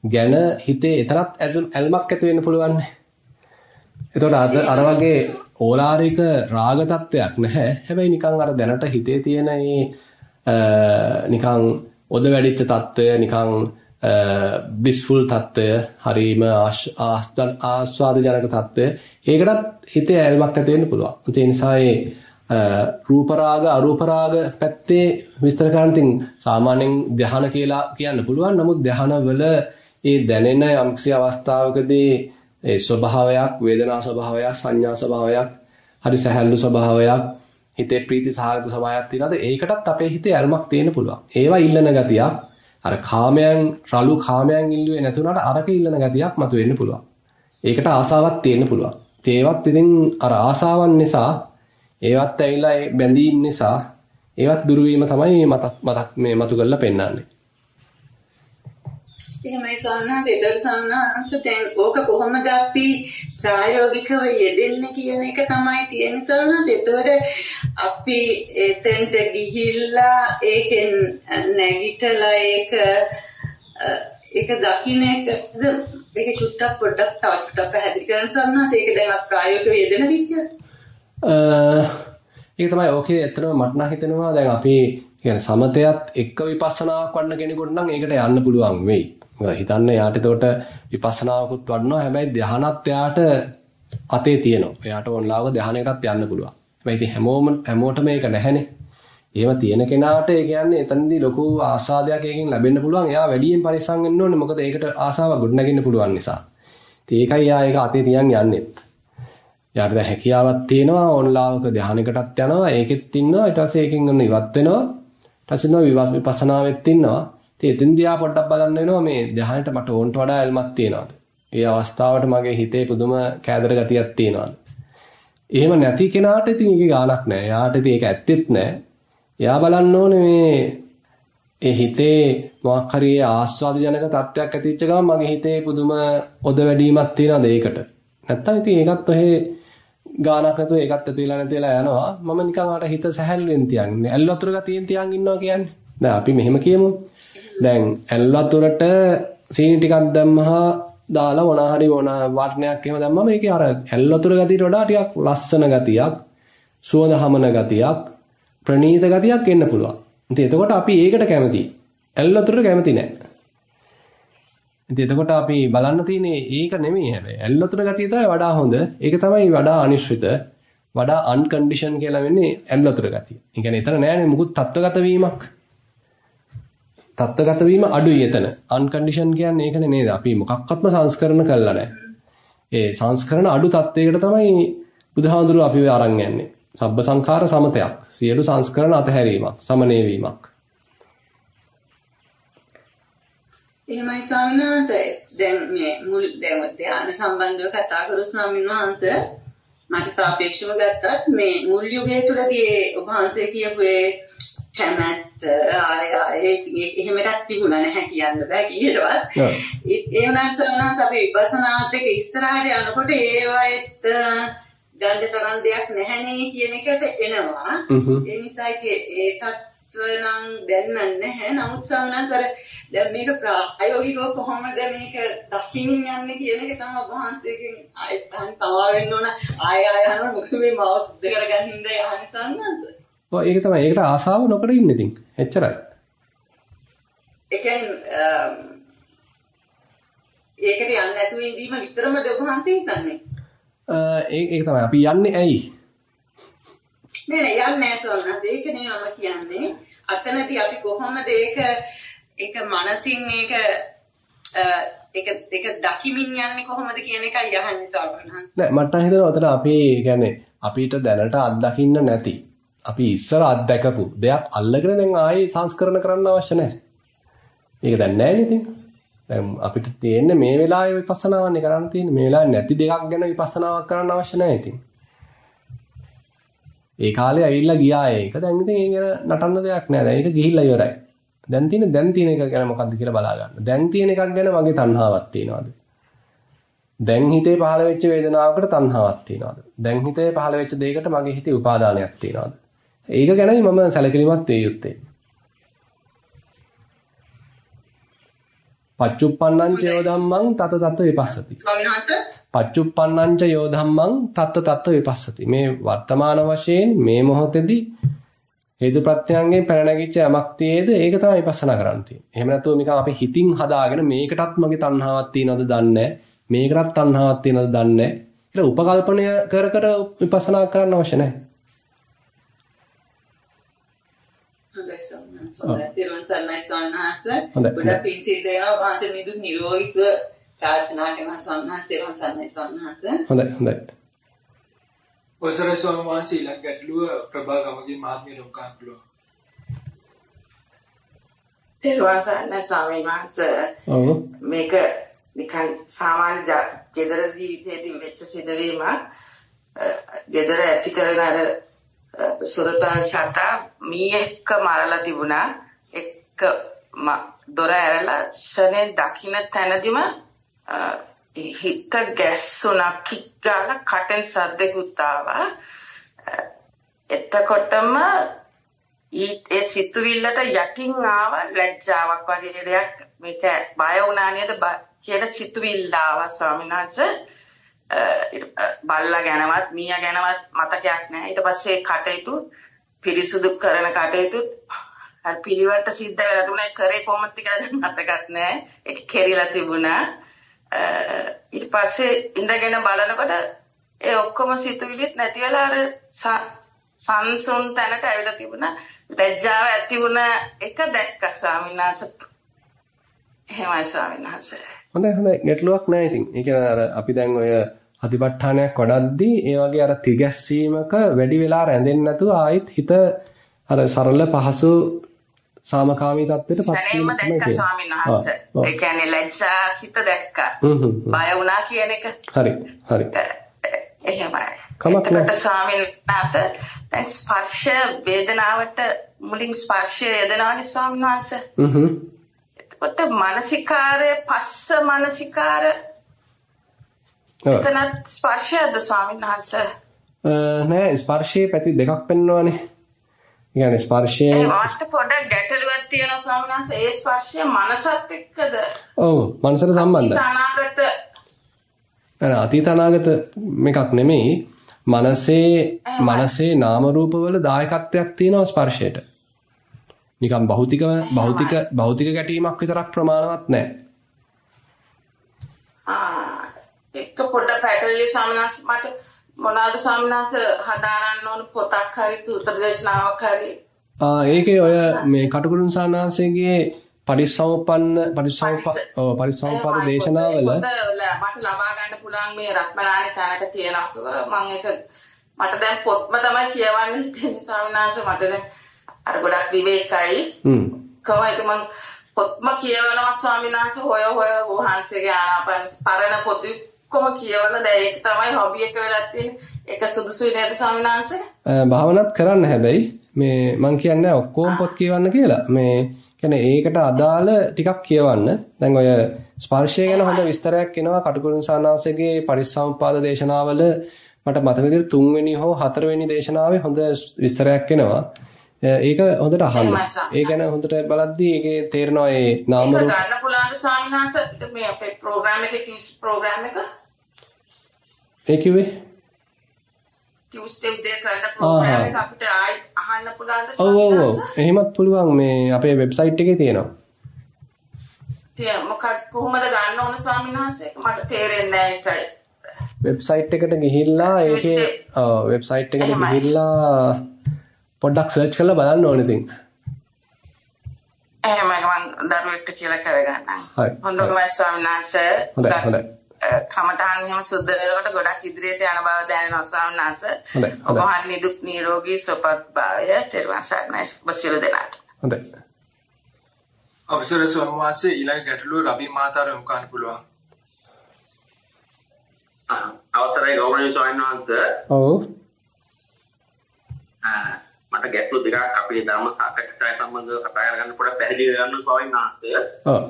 ගැන හිතේ එතරම් ඇල්මක් ඇති වෙන්න පුළුවන්. එතකොට අර වගේ ඕලාරික රාග තත්වයක් නැහැ. හැබැයි නිකන් අර දැනට හිතේ තියෙන නිකන් ඔද වැඩිච්ච තත්වය නිකන් බ්ලිස්ෆුල් තත්වය හරීම ආස්වාදජනක තත්වය ඒකටත් හිතේ ඇල්මක් ඇති වෙන්න පුළුවන්. ඒ නිසා ඒ රූප රාග අරූප රාග පැත්තේ විස්තර කරන්න තින් සාමාන්‍යයෙන් ධ්‍යාන කියලා කියන්න පුළුවන්. නමුත් ධ්‍යාන වල ඒ දැනෙන යම්කිසි අවස්ථාවකදී ඒ ස්වභාවයක් වේදනා ස්වභාවයක් සංඥා ස්වභාවයක් හරි සැහැල්ලු ස්වභාවයක් හිතේ ප්‍රීති සහගත ස්වභාවයක් තියෙනවාද? ඒකටත් අපේ හිතේ අරමක් තියෙන්න පුළුවන්. ඒවා ඉල්ලන ගතියක් අර කාමයන් රළු කාමයන් ඉල්ලුවේ නැතුණාට අරක ඉල්ලන ගතියක් මතුවෙන්න පුළුවන්. ඒකට ආසාවක් තියෙන්න පුළුවන්. ඒවත් ඉතින් අර ආසාවන් නිසා ඒවත් ඇවිල්ලා බැඳීම් නිසා ඒවත් දුරු වීම තමයි මතක් මතක් මේ මතු කරලා පෙන්වන්නේ. එහෙමයි සන්නාස ඒතර සන්නාස දැන් ඕක කොහොමද අපි ප්‍රායෝගිකව යෙදෙන්නේ කියන එක තමයි තියෙන්නේ සන්නාස ඒතර අපි එතෙන්ට ගිහිල්ලා ඒකෙන් නැගිටලා ඒක ඒක දකින්න එකද? ඒක චුට්ටක් පොඩ්ඩක් තව චුට්ටක් පැහැදිලි කරන්න සන්නාස ඒක දැන් අපි ප්‍රායෝගිකව යෙදෙන විදිය. ඒක තමයි ඕකේ ඇත්තටම මට නම් හිතෙනවා දැන් අපි කියන්නේ සමතයත් එක්ක විපස්සනාවක් වඩන කෙනෙකුට නම් ඒකට යන්න පුළුවන් වෙයි. හිතන්න යාට එතකොට විපස්සනාවකුත් වඩනවා හැබැයි ධානත් යාට අතේ තියෙනවා. එයාට ඕන්ලාවක ධානයකටත් යන්න පුළුවන්. හැබැයි ඉතින් හැමෝම හැමෝටම ඒක නැහැනේ. එහෙම තියෙන කෙනාට ඒ කියන්නේ එතනදී ලොකු ආස්වාදයක් එකකින් ලැබෙන්න පුළුවන්. එයා වැඩියෙන් පරිස්සම් වෙන්න ඕනේ. මොකද ඒකට ආසාව ගොඩනගන්න පුළුවන් නිසා. ඉතින් ඒකයි එයා ඒක අතේ තියන් යන්නේ. එයාට දැන් හැකියාවක් තියෙනවා ඕන්ලාවක ධානයකටත් යනවා. ඒකෙත් ඉන්නවා. ඊට පස්සේ ඒකෙන් ඔන්න ඉවත් වෙනවා. ඊට පස්සේ විපස්සනාවෙත් ඉන්නවා. ඉතින් එතෙන්දී ආ පොඩ්ඩක් බලන්න වෙනවා මේ ධ්‍යානෙට මට ඕන්ට වඩා ඇල්මක් තියනවාද? ඒ අවස්ථාවට මගේ හිතේ පුදුම කෑදර ගතියක් තියනවාද? එහෙම නැති කෙනාට ඉතින් ඒකේ ගාණක් නැහැ. එයාට ඉතින් ඒක ඇත්තෙත් නැහැ. එයා බලන්න ඕනේ මේ ඒ හිතේ මොකක් හරි ආස්වාදජනක තත්ත්වයක් ඇතිවෙච්ච ගමන් මගේ හිතේ පුදුම ඔද වැඩිමක් තියනවාද ඒකට? නැත්තම් ඉතින් ඒකත් ඔහේ ගානක් නැතුව ඒකත් ඇති වෙලා නැති වෙලා යනවා. මම නිකන් අර හිත සැහැල්ලුවෙන් තියන්නේ. ඇල් වතුර ගතියෙන් තියන් ඉන්නවා කියන්නේ. දැන් අපි මෙහෙම කියමු. දැන් ඇල් වතුරට සීනි ටිකක් දැම්මහා දාලා මොනා හරි මොන වර්ණයක් එහෙම දැම්මම ඒකේ අර ඇල් වතුර ගතියට වඩා ටිකක් ලස්සන ගතියක්, සුවඳ හමන ගතියක්, ප්‍රණීත ගතියක් එන්න පුළුවන්. ඉතින් එතකොට අපි ඒකට කැමතියි. ඇල් වතුරට කැමති නැහැ. ඉතින් එතකොට අපි බලන්න තියෙන්නේ ඒක නෙමෙයි හැබැයි. ඇල් වතුර ගතිය තමයි වඩා හොඳ. ඒක තමයි වඩා අනිශ්චිත, වඩා අන්කන්ඩිෂන් කියලා වෙන්නේ ඇල් වතුර ගතිය. ඒ කියන්නේ එතන නෑනේ මුකුත් තත්වගත වීමක්. තත්ත්වගත වීම අඩුයි එතන. අන්කන්ඩිෂන් කියන්නේ ඒකනේ නේද? අපි මොකක්වත්ම සංස්කරණ කළා නැහැ. ඒ සංස්කරණ අඩු තත්ත්වයකට තමයි බුදුහාඳුරුව අපිව අරන් යන්නේ. සබ්බ සංඛාර සමතයක්. සියලු සංස්කරණ අතහැරීමක්, සමනය වීමක්. එහෙමයි ස්වාමීන් වහන්සේ. දැන් මේ මුල් දැන් ධ්‍යාන සම්බන්ධව කතා කරු ස්වාමීන් වහන්සේ. මට සාපේක්ෂව ගත්තත් මේ මුල් යුගයේ තුලදී ඔබ වහන්සේ කියපු ඒ කැමැත්ත ආය ආය එහෙමටත් තිබුණා නැහැ කියන්න බෑ කීයටවත් ඒ වුණාට සමනස් අපි විපස්සනාත් එක්ක ඉස්සරහට යනකොට ඒවයිත් ගන්න තරම් දෙයක් නැහැනේ කියන එකට එනවා. ඒ නිසා ඒකත් නම් දැන් නැහැ. නමුත් සමනතර දැන් මේක ප්‍රායෝගිකව කොහොමද මේක දකින්න යන්නේ කියන එක තමයි වහන්සේගෙන් ආයෙත් අහන්න සමා වෙන්න ඕන. ආය ආය අහනවා මොකද මේ මාව සුද්ධ කරගන්න හින්දා යහන් සම්මන්ද. ඔව් ඒක තමයි. ඒකට ආසාව නොකර ඉන්න ඉතින්. එච්චරයි. ඒ කියන්නේ ඒකට යන්නේ නැතුව ඉඳීම විතරමද වහන්සේ හිතන්නේ? ඒක තමයි. අපි යන්නේ ඇයි? නෑ නෑ යන්නේ නැහැ සෝනස්. ඒක නේ මම කියන්නේ. අතනදී අපි කොහොමද ඒක ඒක මනසින් මේක ඒක ඒක දකිමින් යන්නේ කොහොමද කියන එකයි අහන්නේ සාබනහන්ස. නෑ මට හිතෙනවා උතන අපි කියන්නේ අපිට දැනට අත්දකින්න නැති අපි ඉස්සර අත්දැකපු දෙයක් අල්ලගෙන දැන් ආයේ සංස්කරණ කරන්න අවශ්‍ය නැහැ. මේක දැන් නැහැ ඉතින්. දැන් අපිට තියෙන්නේ මේ වෙලාවේ විපස්සනාවන්නේ කරන්න තියෙන්නේ. මේ වෙලාවේ නැති දෙකක් ගැන විපස්සනාවක් කරන්න අවශ්‍ය නැහැ ඉතින්. ඒ කාලේ ඇවිල්ලා ගියා ඒක. දැන් ඉතින් ඒ ගැන නටන්න දෙයක් නැහැ. දැන් ඒක ගිහිල්ලා ඉවරයි. දැන් තියෙන දැන් තියෙන එක ගැන මොකද්ද කියලා බලා ගන්න. දැන් තියෙන එකක් ගැන මගේ තණ්හාවක් තියෙනවද? දැන් හිතේ පහළ වෙච්ච වේදනාවකට තණ්හාවක් තියෙනවද? දැන් හිතේ පහළ වෙච්ච දෙයකට මගේ හිතේ උපාදානයක් තියෙනවද? ඒක ගැනයි මම සැලකිලිමත් වෙ යුත්තේ. පච්චුප්පන්නං චයෝ ධම්මං තත තත් විපස්සති. ස්වාමීන් වහන්සේ පච්චුප්පන්නං චයෝ ධම්මං තත් තත් විපස්සති. මේ වර්තමාන වශයෙන් මේ මොහොතේදී හේතු ප්‍රත්‍යයන්ගෙන් පැන නැගිච්ච යමක් තියේද ඒක තමයි විපස්සනා කරන්න තියෙන්නේ. එහෙම නැතුව නිකන් අපි හිතින් හදාගෙන මේකටත් මගේ තණ්හාවක් තියෙනවද දන්නේ මේකටත් තණ්හාවක් තියෙනවද දන්නේ කියලා උපකල්පනය කර කර විපස්සනා කරන්න අවශ්‍ය නැහැ. හොඳයි සම්මාන. තෙරුවන් සරණයි සම්මානහස. ගොඩක් පිංසිල් දෙනවා වාන්ත නිදුක් නිරෝගීව ප්‍රාර්ථනා කරන සම්මාන තෙරුවන් සරණයි සම්මානහස. හොඳයි හොඳයි. ඔසරේ ස්වාමීන් වහන්සේ ඊළඟ ගැටලුව ප්‍රභා ගමගේ මහත්මිය ලොක්කාන් පුළුවන්. තෙරුවන් සරණයි ස්වාමීන් වහන්සේ. ඔව්. මේක නිකන් සාමාන්‍ය ගෙදර ජීවිතයේදී වෙච්ච සිදුවීමක්. ගෙදර ඇති කරන අර සුරතල් ශතා මීයක මරලා තිබුණා. එක්ක දොර ඇරලා ෂනේ දකින්න තැනදිම හිත ගැස්සුණා කික් ගාලා කටෙන් සද්දෙකුත් ආවා. එතකොටම ඒ සිතුවිල්ලට යටින් ආව ලැජ්ජාවක් වගේ දෙයක් මේක බය වුණා නේද කියන සිතුවිල්ල ආවා ස්වාමීන් වහන්සේ. බල්ලා ගැනවත් මීයා ගැනවත් මතකයක් නැහැ. ඊට පස්සේ කටයුතු පිරිසුදු කරන කටයුතු අර පිළිවෙලට සිද්ධ වෙලා තුනේ කරේ කොහොමද කියලා මතකත් නැහැ. ඒක කෙරිලා තිබුණා. ඊට පස්සේ ඉඳගෙන බලනකොට ඒ ඔක්කොම සිතුවිලිත් නැති වෙලා අර සංසුන් තැනට ඇවිල්ලා තිබුණා. ලැජ්ජාව ඇති වුණ එක දැක්ක ස්වාමීන් වහන්සේ. එහෙමයි ස්වාමීන් වහන්සේ. හොඳයි හොඳයි ගැටලුවක් නැහැ ඉතින්. ඒ කියන්නේ අර අපි දැන් ඔය අතිපට්ඨානයක් වඩද්දී ඒ වගේ අර තිගැස්සීමක වැඩි වෙලා රැඳෙන්නේ නැතුව ආයෙත් හිත අර සරල පහසු සාමකාමී තත්ත්වයට පත් වීම තමයි කියන්නේ. ස්වාමීන් වහන්සේ. ඒ කියන්නේ ලැජ්ජා සිත දැක්කා. බය වුණා කියන එක. හරි. හරි. එහෙමයි. කමක් නැහැ. ස්වාමීන් වහන්සේ දැන් ස්පර්ශ වේදනාවට මුලින් ස්පර්ශය යදනවනේ ස්වාමීන් වහන්සේ. හ්ම්. එතකොට මානසිකාරය පස්ස මානසිකාර එතනත් ස්පර්ශයද ස්වාමීන් වහන්සේ? නෑ ස්පර්ශයේ පැති දෙකක් පෙන්වනවානේ. කියන්නේ ස්පර්ශයේ ඒ වාස්ත පොඩ ගැටලුවක් තියෙනවා ස්වාමීන් වහන්සේ. ඒ ස්පර්ශය මනසත් එක්කද? ඔව් මනසට සම්බන්ධයි. අනාගත නෑ අතීත අනාගත මේකක් නෙමෙයි. මනසේ මනසේ නාම රූපවල දායකත්වයක් තියෙනවා ස්පර්ශයට. නිකන් භෞතික භෞතික භෞතික ගැටීමක් විතරක් ප්‍රමාණවත් නෑ. එක පොඩ පැටලිලි ස්වාමීනාස් මට මොනවාද ස්වාමීනාස් හදාරන්න ඕන පොතක් හරි සූත්‍ර දේශනාවක් හරි? ආ ඒකේ ඔය මේ කටුකුරුන් සානාංශයේ පරිසම්පන්න පරිසම්ප පරිසම්පද දේශනාවල මට ලබා ගන්න පුළුවන් මේ රත්මලානේ තැනක තියෙනවා. මම ඒක මට දැන් පොත්ම තමයි කියවන්න. හිතෙන්නේ ස්වාමීනාස් මට දැන් අර ගොඩක් විවේකයි. හ්ම්. කොහොමද මම පොත්ම කියවනවා ස්වාමීනාස් හොය හොය වහන්සේගේ ආනාපාන පරණ පොත් ඔක්කොම කියවන දැන් ඒක තමයි හොබි එක වෙලා තියෙන්නේ. ඒක සුදුසුයි නේද ස්වාමීන් වහන්සේ? භාවනාත් කරන්න හැබැයි මේ මම කියන්නේ ඔක්කොම පොත් කියවන්න කියලා. මේ කියන්නේ ඒකට අදාළ ටිකක් කියවන්න. දැන් ඔය ස්පර්ශය ගැන හොඳ විස්තරයක් එනවා කටුකුරුන් සානාසගේ පරිසම්පාද දේශනාවල මට මතක විදිහට තුන්වෙනි හෝ හතරවෙනි දේශනාවේ හොඳ විස්තරයක් එනවා. ඒක හොඳට අහන්න. ඒ ගැන හොඳට බලද්දී ඒකේ තේරෙනවා ඒ නාම රූප ගන්න පුළුවන් ස්වාමීන් වහන්සේ මේ අපේ ප්‍රෝග්‍රෑම් එකේ ටියුස් ප්‍රෝග්‍රෑම් එක. ඒ කිව්වේ? ටියුස්ඩේ උදේ කරන ප්‍රෝග්‍රෑම් එක අපිට ආයි අහන්න පුළුවන්ද ඔව් ඔව් ඔව්. එහෙමත් පුළුවන් මේ අපේ වෙබ්සයිට් එකේ තියෙනවා. තිය මොකක් කොහොමද ගන්න ඕන ස්වාමීන් වහන්සේ? මට තේරෙන්නේ නැහැ ඒකයි. වෙබ්සයිට් එකට ගිහිල්ලා ඒකේ ඔව් වෙබ්සයිට් එකට ගිහිල්ලා පොඩ්ඩක් සර්ච් කරලා බලන්න ඕනේ ඉතින්. එහෙම මම දරුවෙක්ට කියලා කරගන්නම්. හරි. හොඳයි ස්වාමීන් වහන්සේ. හොඳයි හොඳයි. කමඨාන් එහෙම සුද්ධ වෙනකොට ගොඩක් ඉදිරියට යන බව දැනෙනවා. හොඳයි. ඔබ වහන්සේ නිදුක් නිරෝගී සුවපත් භාවය තෙරුවන් සරණයි ඔබ දෙනාට. හොඳයි. අවසර ස්වාමීන් වහන්සේ ඊළඟ ගැටලුව රබි මහතාට යොමු කරන්න පුළුවන්. අවසරයි ගෞරවනීය ස්වාමීන් වහන්සේ. ඔව්. මට ගැටලු දෙකක් අපේ ධර්ම සාකච්ඡාය සම්බන්ධව කතා කරගන්න පොඩ්ඩක් පැහැදිලි කරගන්න ස්වාමීන් වහන්සේ. ඔව්.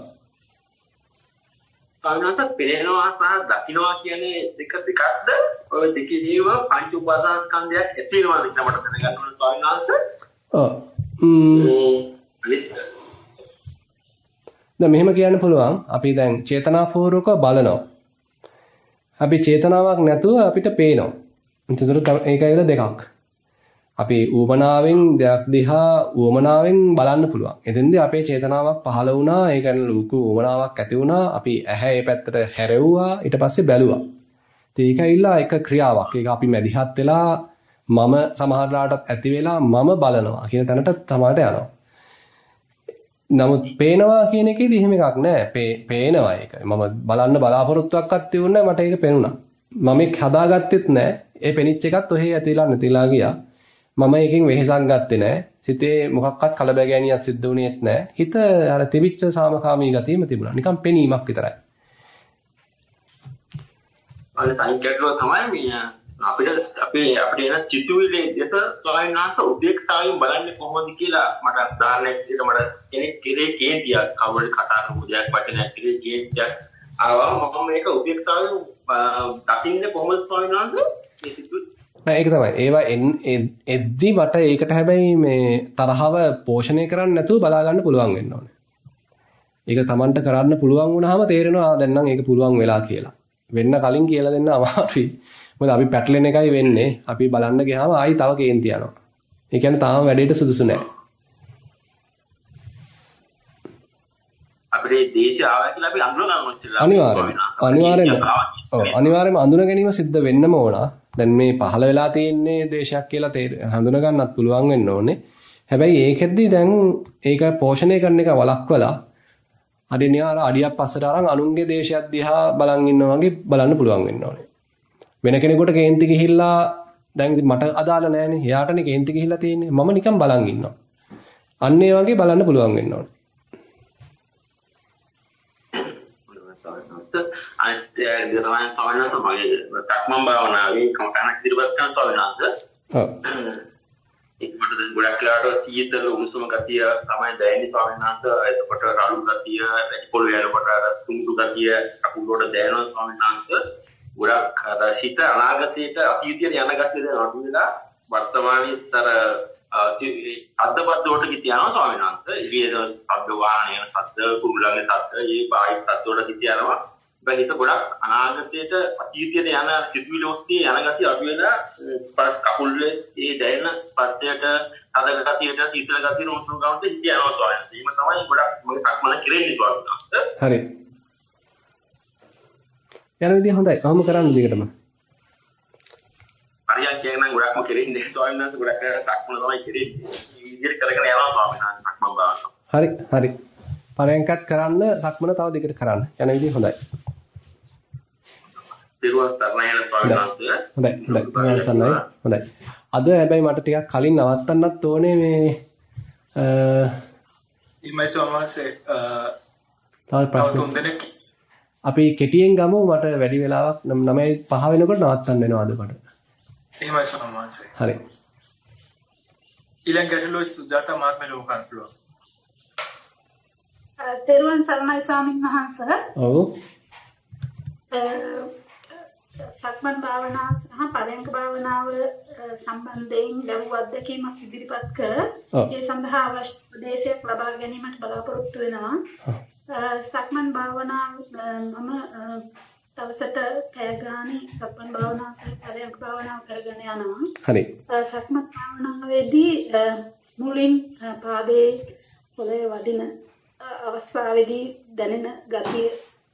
ස්වාමීන් වහන්සේ පෙරේනවා සහ දකින්නවා කියන්නේ දෙක දෙකක්ද? ඔය දෙකේදීම පංච උපාදාන ස්කන්ධයක් ඇති වෙනවාද කියලා මට දැනගන්න ඕන ස්වාමීන් වහන්සේ. ඔව්. දැන් මෙහෙම කියන්න පුළුවන් අපි දැන් චේතනාපූර්වක බලනවා. අපි චේතනාවක් නැතුව අපිට පේනවා. එතකොට ඒකයිල දෙකක්. අපි ඌමනාවෙන් දෙයක් දිහා ඌමනාවෙන් බලන්න පුළුවන්. එතෙන්දී අපේ චේතනාවක් පහළ වුණා. ඒ කියන්නේ ලুকু ඌමනාවක් ඇති වුණා. අපි ඇහැ ඒ පැත්තට හැරෙව්වා. ඊට පස්සේ බැලුවා. ඉතින් ඒකයිලා එක ක්‍රියාවක්. ඒක අපි මැදිහත් වෙලා මම සමහරලාටත් ඇති වෙලා මම බලනවා කියන තැනට තමයි යනවා. නමුත් පේනවා කියන එකේදී එහෙම එකක් නැහැ. පේනවා ඒක. මම බලන්න බලාපොරොත්තුවක්වත් තියුන්නේ මට ඒක පෙනුණා. මම ඒක හදාගත්තෙත් නැහැ. ඒ පෙනිච්ච එකත් ඔහේ ඇතිලා නැතිලා ගියා. මම එකෙන් වෙහෙසක් ගත්තේ නැහැ. සිතේ මොකක්වත් කලබගෑනියක් සිද්ධ වුණේත් නැහැ. හිත අර තිබිච්ච සාමකාමී ගතියම තිබුණා. නිකන් පෙනීමක් විතරයි. අර සංකේතව තමයි මේ අපිට අපේ අපේ එන චිතුවිලි දෙත ස්වයං නාස උදේක්තාවයෙන් බලන්නේ කොහොමද කියලා මට උදාහරණයක් විදිහට මට කෙනෙක් කෙරේ කේන්තියක් කවුරු කතා කරපු දෙයක් වචනයක් කෙරේ කේන්තියක් ආවා මම මේක උදේක්තාවයෙන් දකින්නේ කොහොමද ස්වයං නාස මේ සිතුවිලි ඒක තමයි. ඒවා එද්දි මට ඒකට හැබැයි මේ තරහව පෝෂණය කරන්න නැතුව බලා ගන්න පුළුවන් වෙන්න ඕනේ. ඒක Tamanට කරන්න පුළුවන් වුණාම තේරෙනවා දැන් නම් ඒක පුළුවන් වෙලා කියලා. වෙන්න කලින් කියලා දෙන්න අමාරුයි. මොකද අපි පැටලෙන එකයි වෙන්නේ. අපි බලන්න ගියාම ආයි තව කේන්ති යනවා. ඒ කියන්නේ තාම වැඩේට සුදුසු නැහැ. අපේ දේශය ආවා කියලා අපි අඳුන ගන්න ඕනේ. අනිවාර්යයෙන්ම. අනිවාර්යයෙන්ම. ඔව් අනිවාර්යයෙන්ම අඳුන ගැනීම සිද්ධ වෙන්නම ඕන. දැන් මේ පහළ වෙලා තියෙන්නේ දේශයක් කියලා හඳුන ගන්නත් පුළුවන් වෙන්න ඕනේ. හැබැයි ඒකෙද්දි දැන් ඒක පෝෂණය කරන එක වළක්වලා හරිනේ අර අඩියක් පස්සට අරන් අනුන්ගේ දේශයක් දිහා බලන් ඉන්නවා වගේ බලන්න පුළුවන් වෙන්න ඕනේ. වෙන කෙනෙකුට කේන්ති ගිහිල්ලා දැන් මට අදාළ නැහැනේ. එයාටනේ කේන්ති ගිහිල්ලා තියෙන්නේ. මම නිකන් බලන් ඉන්නවා. අන්න ඒ වගේ බලන්න පුළුවන් වෙන්න ඕනේ. අනිත් තමයි සවනස මගේ තක්මන් භාවනාවේ කමකනක් ඉදිරිපත් කරන සවනස. ඔව්. ඒක මට දැන් ගොඩක් වෙලාවට සීතල උණුසුම ගතිය තමයි දැනෙන්නේ ස්වාමීන් එතකොට රළු ගතිය, පොළොව යනකොට අර සුමුදු ගතිය අකුල වල දැනෙනවා ස්වාමීන් ගොඩක් අර හිත අනාගතයට අතීතයට යන ගතිය දැන් අඩු වෙලා වර්තමානයේතර අද්දපත් වලට කිය යනවා ස්වාමීන් වහන්සේ. එළියේ ශබ්ද වාහන යන ශබ්ද, කුරුල්ලන්ගේ ශබ්ද, ඒ බාහිර ශබ්ද වලට කිය යනවා. හිත ගොඩක් අනාගතයට අතීතයට යන සිතුවිලි ඔස්සේ යන ගතිය අඩු වෙලා කකුල්ලේ ඒ දැනෙන ස්පර්ශයට හදක ගතියට සීතල ගතියට උණුසුම් ගන්නට හිත යනවා ස්වාමීන් වහන්සේ. ඒක තමයි ගොඩක් මගේ සක්මන කෙරෙන්නේ ස්වාමීන් වහන්සේ. හරි. යන විදිය හොඳයි. කොහොම කරන්නේ දිගටම? හරියට කියනනම් ගොඩක්ම කෙරෙන්නේ ස්වාමීන් වහන්සේ ගොඩක් සක්මන තමයි කෙරෙන්නේ. මේ විදිහට කරගෙන යනවා ස්වාමීන් වහන්සේ සක්මන් භාවනාව. හරි හරි. පරයන්කත් කරන්න සක්මන තව දිගට කරන්න. යන විදිය හොඳයි. හොඳයි. අද හැබැයි මට ටිකක් කලින් නවත්තන්නත් ඕනේ මේ අ ඊමයි ස්වාමීන් වහන්සේ තව ප්‍රශ්න අපි කෙටියෙන් ගමු මට වැඩි වෙලාවක් 9:05 වෙනකොට නවත්තන්න වෙනවා අද මට. එහෙමයි ස්වාමීන් වහන්සේ. හරි. ඊළඟ ගැටලුව සුජාතා මහත්මිය ලෝකන් පුළුවන්. තෙරුවන් සරණයි ස්වාමීන් වහන්සේ. ඔව්. සක්මන් භාවනාව සහ පරයන්ක භාවනාව සම්බන්ධයෙන් ලැබුව අත්දැකීමක් ඉදිරිපත් කර ඒ සඳහා අවශ්‍ය උපදේශයක් ලබා ගැනීමට බලාපොරොත්තු වෙනවා. සක්මන් භාවනාව මම දවසට පැය ගානේ සක්මන් භාවනාව සහ පරයන්ක භාවනාව කරගෙන යනවා. හරි. සක්මන් භාවනාවේදී මුලින් පාදයේ පොළවේ වදින අවස්ථාවේදී දැනෙන ගතිය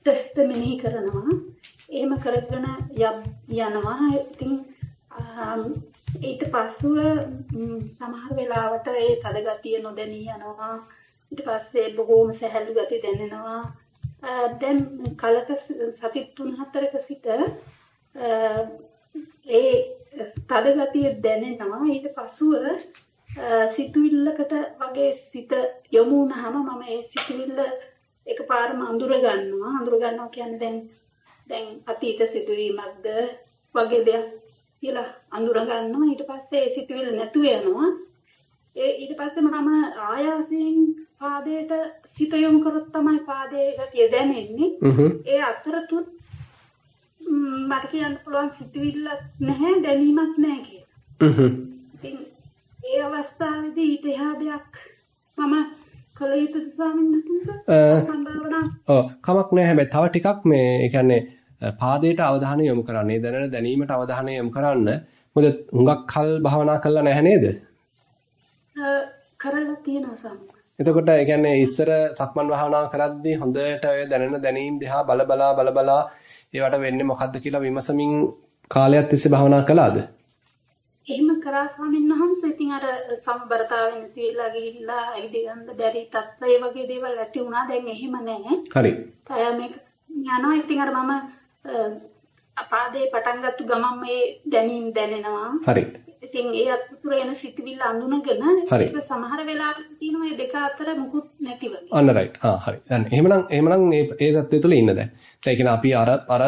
ටෙස්ට් මෙනෙහි කරනවා. එහෙම කරගෙන යනවා. ඉතින් ඊට පස්සුව සමහර වෙලාවට ඒ තද ගතිය නොදැනී යනවා. ඊට පස්සේ බොහෝම සැහැල්ලු ගතිය දැනෙනවා. දැන් කලක සති 3-4ක සිට ඒ තද ගතිය දැනෙනවා. ඊට පස්සුව සිතුවිල්ලකට වගේ සිත යොමු වුණාම මම ඒ සිතුවිල්ල එකපාරම අඳුර ගන්නවා. අඳුර ගන්නවා කියන්නේ දැන් දැන් අතීත සිතුවීමක්ද වගේ දෙයක් කියලා අඳුර ගන්නවා. ඊට පස්සේ ඒ සිතුවිල්ල නැතුව යනවා. ඒ ඊට පස්සේ මම ආයාසයෙන් පාදයට සිත යොමු කරොත් තමයි පාදයේ ගතිය දැනෙන්නේ. ඒ අතරතුර මට කියන්න පුළුවන් සිතුවිල්ල නැහැ දැනීමක් නැහැ කියලා. ඉතින් ඒ අවස්ථාවේදී ඊට එහා දෙයක් මම කළ යුතුද ස්වාමීන් වහන්සේ? කමක් නැහැ හැබැයි තව ටිකක් මේ ඒ කියන්නේ පාදයට අවධානය යොමු කරන්න. ඒ දැනෙන දැනීමට අවධානය යොමු කරන්න. මොකද හුඟක් කල් භාවනා කළා නැහැ නේද? කරලා තියෙනවා ස්වාමීන් එතකොට ඒ කියන්නේ ඉස්සර සක්මන් භාවනා කරද්දී හොඳට ඔය දැනෙන දැනීම් දිහා බල බලා බල බලා ඒවට වෙන්නේ මොකද්ද කියලා විමසමින් කාලයක් තිස්සේ භාවනා කළාද? එහෙම කරා ස්වාමීන් වහන්සේ ඉතින් අර සමබරතාවෙන් තියලා ගිහිල්ලා ඇවිදගන්න බැරි තත්ත්වය වගේ දේවල් ඇති වුණා දැන් එහෙම නැහැ. හරි. මේක යනවා ඉතින් අර මම අපාදේ පටන් ගත්ත ගමන් මේ දැනීම් දැනෙනවා. හරි. ඉතින් ඒ අතුර එන සිතිවිල්ල අඳුනගෙන ඒක සමහර වෙලාවට තියෙන මේ දෙක අතර මුකුත් නැති වගේ. අන්න රයිට්. ආ හරි. දැන් එහෙමනම් එහෙමනම් මේ ඒ தත්ත්වය තුල ඉන්න දැන්. ඒ කියන්නේ අපි අර අර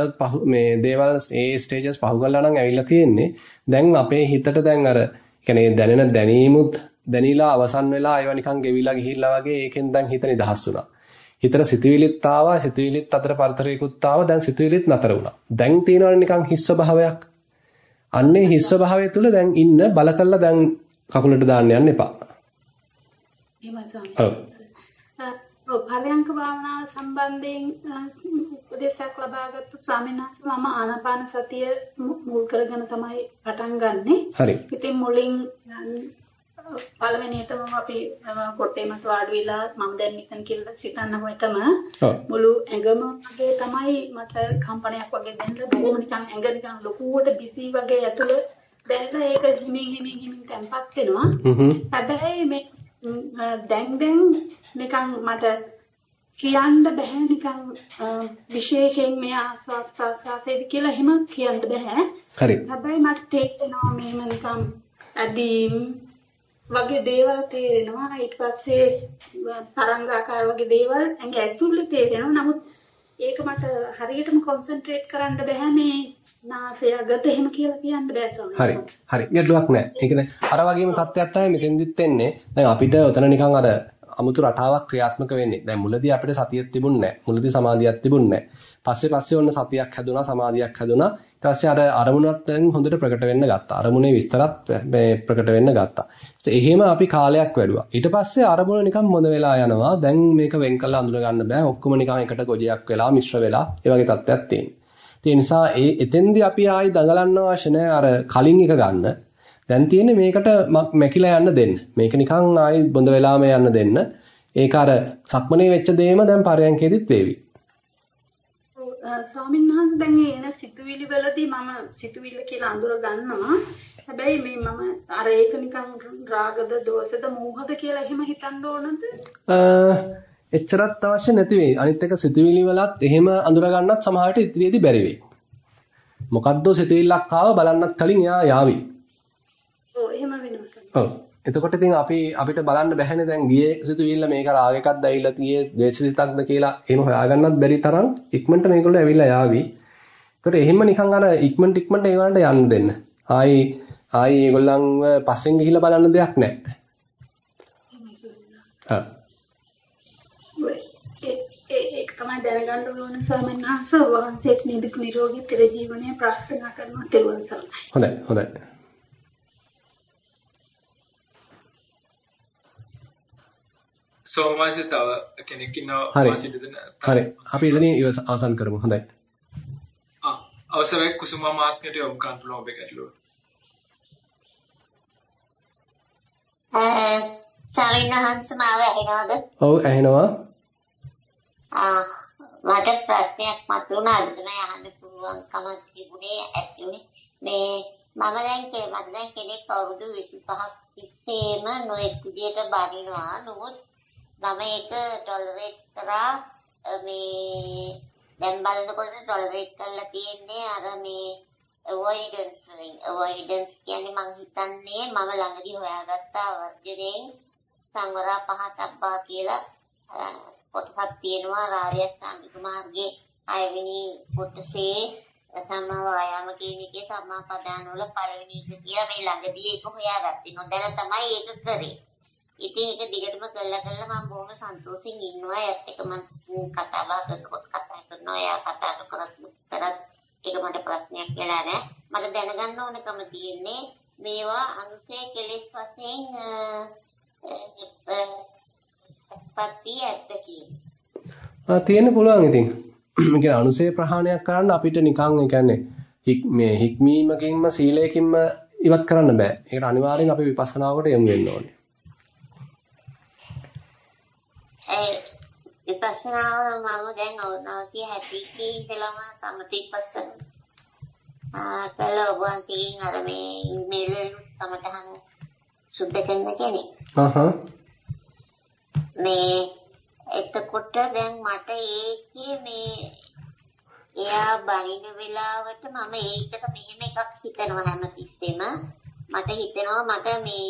මේ දේවල් ඒ ස්ටේජස් පහු කරලා නම් ඇවිල්ලා තියෙන්නේ. දැන් අපේ හිතට දැන් අර කියන්නේ දැනෙන දැනීමුත් දැනීලා අවසන් වෙලා ඒවා නිකන් ගෙවිලා ගිහිල්ලා වගේ ඒකෙන් දැන් හිත නිදහස් වුණා. හිතට සිතුවිලිත් ආවා සිතුවිලිත් අතර පරතරයකුත් ආවා දැන් සිතුවිලිත් නතර වුණා. දැන් තියෙනවනේ නිකන් හිස් ස්වභාවයක්. අන්නේ හිස් ස්වභාවය තුල දැන් ඉන්න බල කළා දැන් කකුලට දාන්න යන්න එපා. පරයන්ක භාවනාව සම්බන්ධයෙන් උපදේශයක් ලබාගත්තු ස්වාමීන් වහන්සේ මම ආනාපාන සතිය මුල් කරගෙන තමයි පටන් ගන්නෙ. හරි. ඉතින් මුලින් පළවෙනියටම අපි කොටේමත් වාඩි වෙලා මම දැන් මෙතන කියලා සිතන්නකොටම මුළු ඇඟම වගේ තමයි මට කම්පනයක් වගේ දැනෙලා බොහොම නිකන් ඇඟ නිකන් ලොකුවට බිසි වගේ ඇතුළ දැනෙලා ඒක හිමින් හිමින් හිමින් තැම්පත් වෙනවා. හැබැයි මේ දැන් දැන් නිකන් මට කියන්න බෑ නිකන් විශේෂයෙන් මේ ආස්වාස් ප්‍රාස්වාසයේද කියලා එහෙම කියන්න බෑ. හරි. හැබැයි මට තේරෙනවා මේම නිකන් අදීම් වගේ දේවල් තේරෙනවා ඊට පස්සේ තරංගාකාර වගේ දේවල් ඇඟ ඇතුළේ තේරෙනවා නමුත් ඒක මට හරියටම කොන්සන්ට්‍රේට් කරන්න බෑ මේ නාසය අගට එහෙම කියලා කියන්න බෑ සමහරවිට. හරි. හරි. ගැටලුවක් නැහැ. ඒ කියන්නේ අර වගේම තත්ත්වයක් තමයි මෙතෙන්දිත් එන්නේ. දැන් අපිට උතන නිකන් අර අමුතු රටාවක් ක්‍රියාත්මක වෙන්නේ. දැන් මුලදී අපිට සතියක් තිබුණේ නැහැ. මුලදී සමාධියක් තිබුණේ නැහැ. පස්සේ පස්සේ ඔන්න සතියක් හැදුනා, සමාධියක් හැදුනා. ඊට පස්සේ අර අරමුණත් දැන් හොඳට ප්‍රකට වෙන්න ගත්තා. අරමුණේ විස්තරත් මේ ප්‍රකට වෙන්න ගත්තා. එහෙම අපි කාලයක් වැඩුවා. ඊට පස්සේ අරමුණ නිකන් මොඳ වෙලා යනවා. දැන් මේක වෙන් කරලා අඳුර ගන්න බෑ. ඔක්කොම නිකන් එකට ගොජයක් වෙලා මිශ්‍ර වෙලා ඒ වගේ තත්ත්වයක් තියෙනවා. ඒ නිසා ඒ එතෙන්දී අපි ආයි දඟලන්න අවශ්‍ය නැහැ අර කලින් එක ගන්න. දැන් තියෙන්නේ මේකට මැකිලා යන්න දෙන්න. මේක නිකන් ආයි බොඳ වෙලාම යන්න දෙන්න. ඒක අර සක්මනේ වෙච්ච දේම දැන් පරයන්කේදීත් වේවි. ස්වාමීන් වහන්සේ දැන් එන සිතුවිලි වලදී මම සිතුවිල්ල කියලා අඳුර ගන්නවා. හැබැයි මේ මම අර ඒක නිකන් රාගද දෝෂද මෝහද කියලා එහෙම හිතන්න ඕනද? එච්චරත් අවශ්‍ය නැති වෙයි. අනිත් එක සිතුවිලි වලත් එහෙම අඳුර ගන්නත් සමහරට ඉදිරියේදී බැරි වෙයි. මොකද්දෝ සිතුවිල්ලක් ආව බලන්නත් කලින් එයා යාවි. ඔව් එහෙම වෙනවා. ඔව්. එතකොට ඉතින් අපි අපිට බලන්න බැහැනේ දැන් ගියේ සිතුවිල්ල මේක රාගයක්ද ඇවිල්ලා තියේ ද්වේෂසිතක්ද කියලා එහෙම හොයාගන්නත් බැරි තරම් ඉක්මනට මේගොල්ලෝ ඇවිල්ලා යාවි. ඒකට එහෙම නිකන් අර ඉක්මනට ඉක්මනට ඒවලට යන්න දෙන්න. ආයි ආයි ඒගොල්ලන්ව පස්සෙන් ගිහිල්ලා බලන්න දෙයක් නැහැ. ඒක තමයි දැනගන්න ඕන ස්වාමීන් වහන්සේ වහන්සේට නිදුක් නිරෝගී පෙර ජීවනය ප්‍රාර්ථනා කරනවා තෙරුවන් සරණයි. හොඳයි හොඳයි. සෝමවාසී තව කෙනෙක් ඉන්නවා හරි. අපි එතනින් අවසන් කරමු. හොඳයි. ආ අවසරයි කුසුමා මාත්මයට යොමු කරන්න පුළුවන් ඔබේ ගැටලුව. ශාලිනහන්ස මාව ඇහෙනවද? ඔව් ඇහෙනවා. ආ මට ප්‍රශ්නයක් මතුණා අද නෑ අහන්න පුළුවන්කම තිබුණේ ඇතුනේ මේ මම දැන් මට දැන් කෙනෙක් අවුරුදු 25ක් තිස්සේම නොඑක් විදියට බනිනවා නමුත් මම ඒක ටොලරේට් කරා මේ දැන් බලනකොට ටොලරේට් කරලා තියෙන්නේ අර මේ avoidance වලින් avoidance කියන්නේ මං හිතන්නේ මම ළඟදී හොයාගත්ත වර්ජනයෙන් සංවරා පහතබ්බා කියලා කොටසක් තියෙනවා ආර්ය අෂ්ටාංගික මාර්ගයේ හයවෙනි කොටසේ සම්මා වායාම කියන එකේ සම්මා පදාන වල පළවෙනි එක කියලා මේ ළඟදී ඒක හොයාගත්තේ නොදැන තමයි ඒක කරේ. ඉතින් ඒක දිගටම කළා කළා මම බොහොම සන්තෝෂෙන් ඉන්නවා. ඒත් එක මම කතා බහ කරනකොට කතා කරනවා. එයා කතා කරත් කරත් ඒක මට ප්‍රශ්නයක් වෙලා නැහැ. මට දැනගන්න ඕනකම තියෙන්නේ මේවා අනුසය කෙලෙස් වශයෙන් පත්‍ය ඇත්ත කියන්නේ. තියෙන්න පුළුවන් ඉතින්. ඒ කියන්නේ අනුසය ප්‍රහාණයක් කරන්න අපිට නිකන් ඒ කියන්නේ මේ හික්මීමකින්ම සීලයකින්ම ඉවත් කරන්න බෑ. ඒකට අනිවාර්යෙන් අපි විපස්සනාවකට යමු වෙන්න ඕනේ. ඒ විපස්සනාව මම දැන් අවුරුදු 60 ඉඳලම සමථ විපස්සන කළා ඔබ වහන්සේගෙන් අර මේ ඊමේල් වල තමටහන් සුද්ධ කරන කෙනෙක්. මේ එතකොට දැන් මට ඒකේ මේ එයා බනින වෙලාවට මම ඒකට මෙහෙම එකක් හිතනවා හැමතිස්සෙම මට හිතෙනවා මට මේ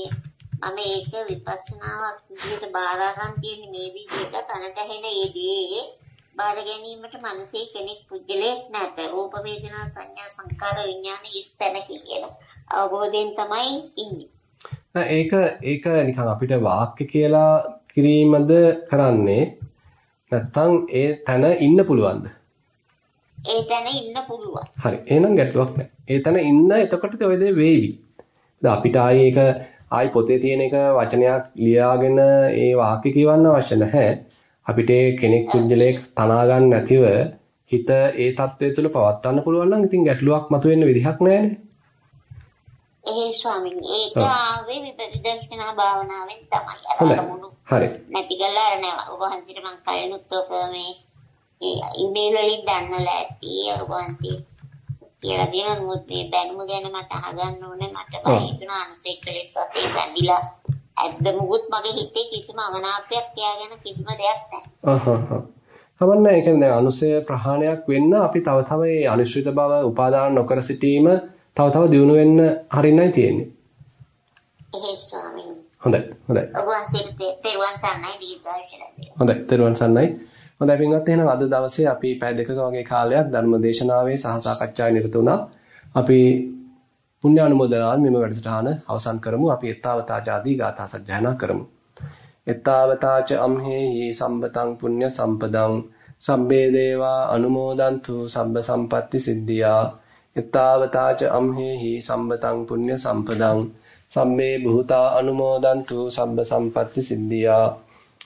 මම ඒක විපස්සනාවක් විදිහට බාර ගන්න තියෙන මේ විදිහට කනට ඇහෙන ඒ දේ බාර ගැනීමට මනසේ කෙනෙක් පුද්ගලයෙක් නැත. රූප වේදනා සංඥා සංකාර විඥාන ඉස්තැනක කියන අවබෝධයෙන් තමයි ඉන්නේ. ඒක ඒක නිකන් අපිට වාක්‍ය කියලා කිරීමද කරන්නේ නැත්නම් ඒ තැන ඉන්න පුළුවන්ද? ඒ තැන ඉන්න පුළුවන්. හරි. එහෙනම් ගැටලුවක් නැහැ ඒ තැන ඉන්න එතකොට ඔය දේ වේවි අපිට ආයේ ඒක ආයි පොතේ තියෙන එක වචනයක් ලියාගෙන ඒ වාක්‍ය කියවන්න අවශ්‍ය නැහැ. අපිට කෙනෙක් කුජලයක් තනා ගන්න නැතිව හිත ඒ தත්වය තුළ පවත්වන්න පුළුවන් නම් ඉතින් ගැටලුවක් මතුවෙන්න විදිහක් නැහැනේ. ඒ ස්වාමීන් ඒක ආවේ විපරිදර්ශනා භාවනාවෙන් තමයි. හරි. නැති අර නෑ ඔබ හන්දිට මං කලිනුත් ඔක මේ ඊමේල් වලින් දැන්නලා ඇති ඔබ හන්දිට කියලා දෙනවා නමුත් මේ බැනුම ගැන මට අහගන්න ඕනේ මට බය හිතුණා අනුසෙක් කලෙස් වතේ බැඳිලා ඇද්ද මුකුත් මගේ හිතේ කිසිම අවනාපයක් තියාගෙන කිසිම දෙයක් නැහැ. හවන්න ඒ කියන්නේ අනුසය ප්‍රහාණයක් වෙන්න අපි තව තව මේ අනිශ්චිත බව උපාදාන නොකර සිටීම තව තව දියුණු වෙන්න හරින්නයි තියෙන්නේ. එහෙයි ස්වාමීනි. හොඳයි හොඳයි. ඔබ වහන්සේට තෙරුවන් සරණයි දීර්ඝායුෂ හොඳයි තෙරුවන් සරණයි. හොඳයි පින්වත් එහෙනම් අද දවසේ අපි පැය දෙකක වගේ කාලයක් ධර්ම දේශනාවේ සහ සාකච්ඡාවේ නිරත වුණා. අපි පුණ්‍ය අනුමෝදනාවෙන් මෙම වැඩසටහන අවසන් කරමු. අපි ඊත්තාවතා ආදී ගාථා සජ්ජායනා කරමු. ඊත්තාවතාච අම්හෙහි සම්බතං පුඤ්ඤ සම්පදං සම්බේ දේවා අනුමෝදන්තු සබ්බ සම්පatti සිද්ධියා. ඊත්තාවතාච අම්හෙහි සම්බතං පුඤ්ඤ සම්පදං සම්මේ භූතා අනුමෝදන්තු සබ්බ සම්පatti සිද්ධියා.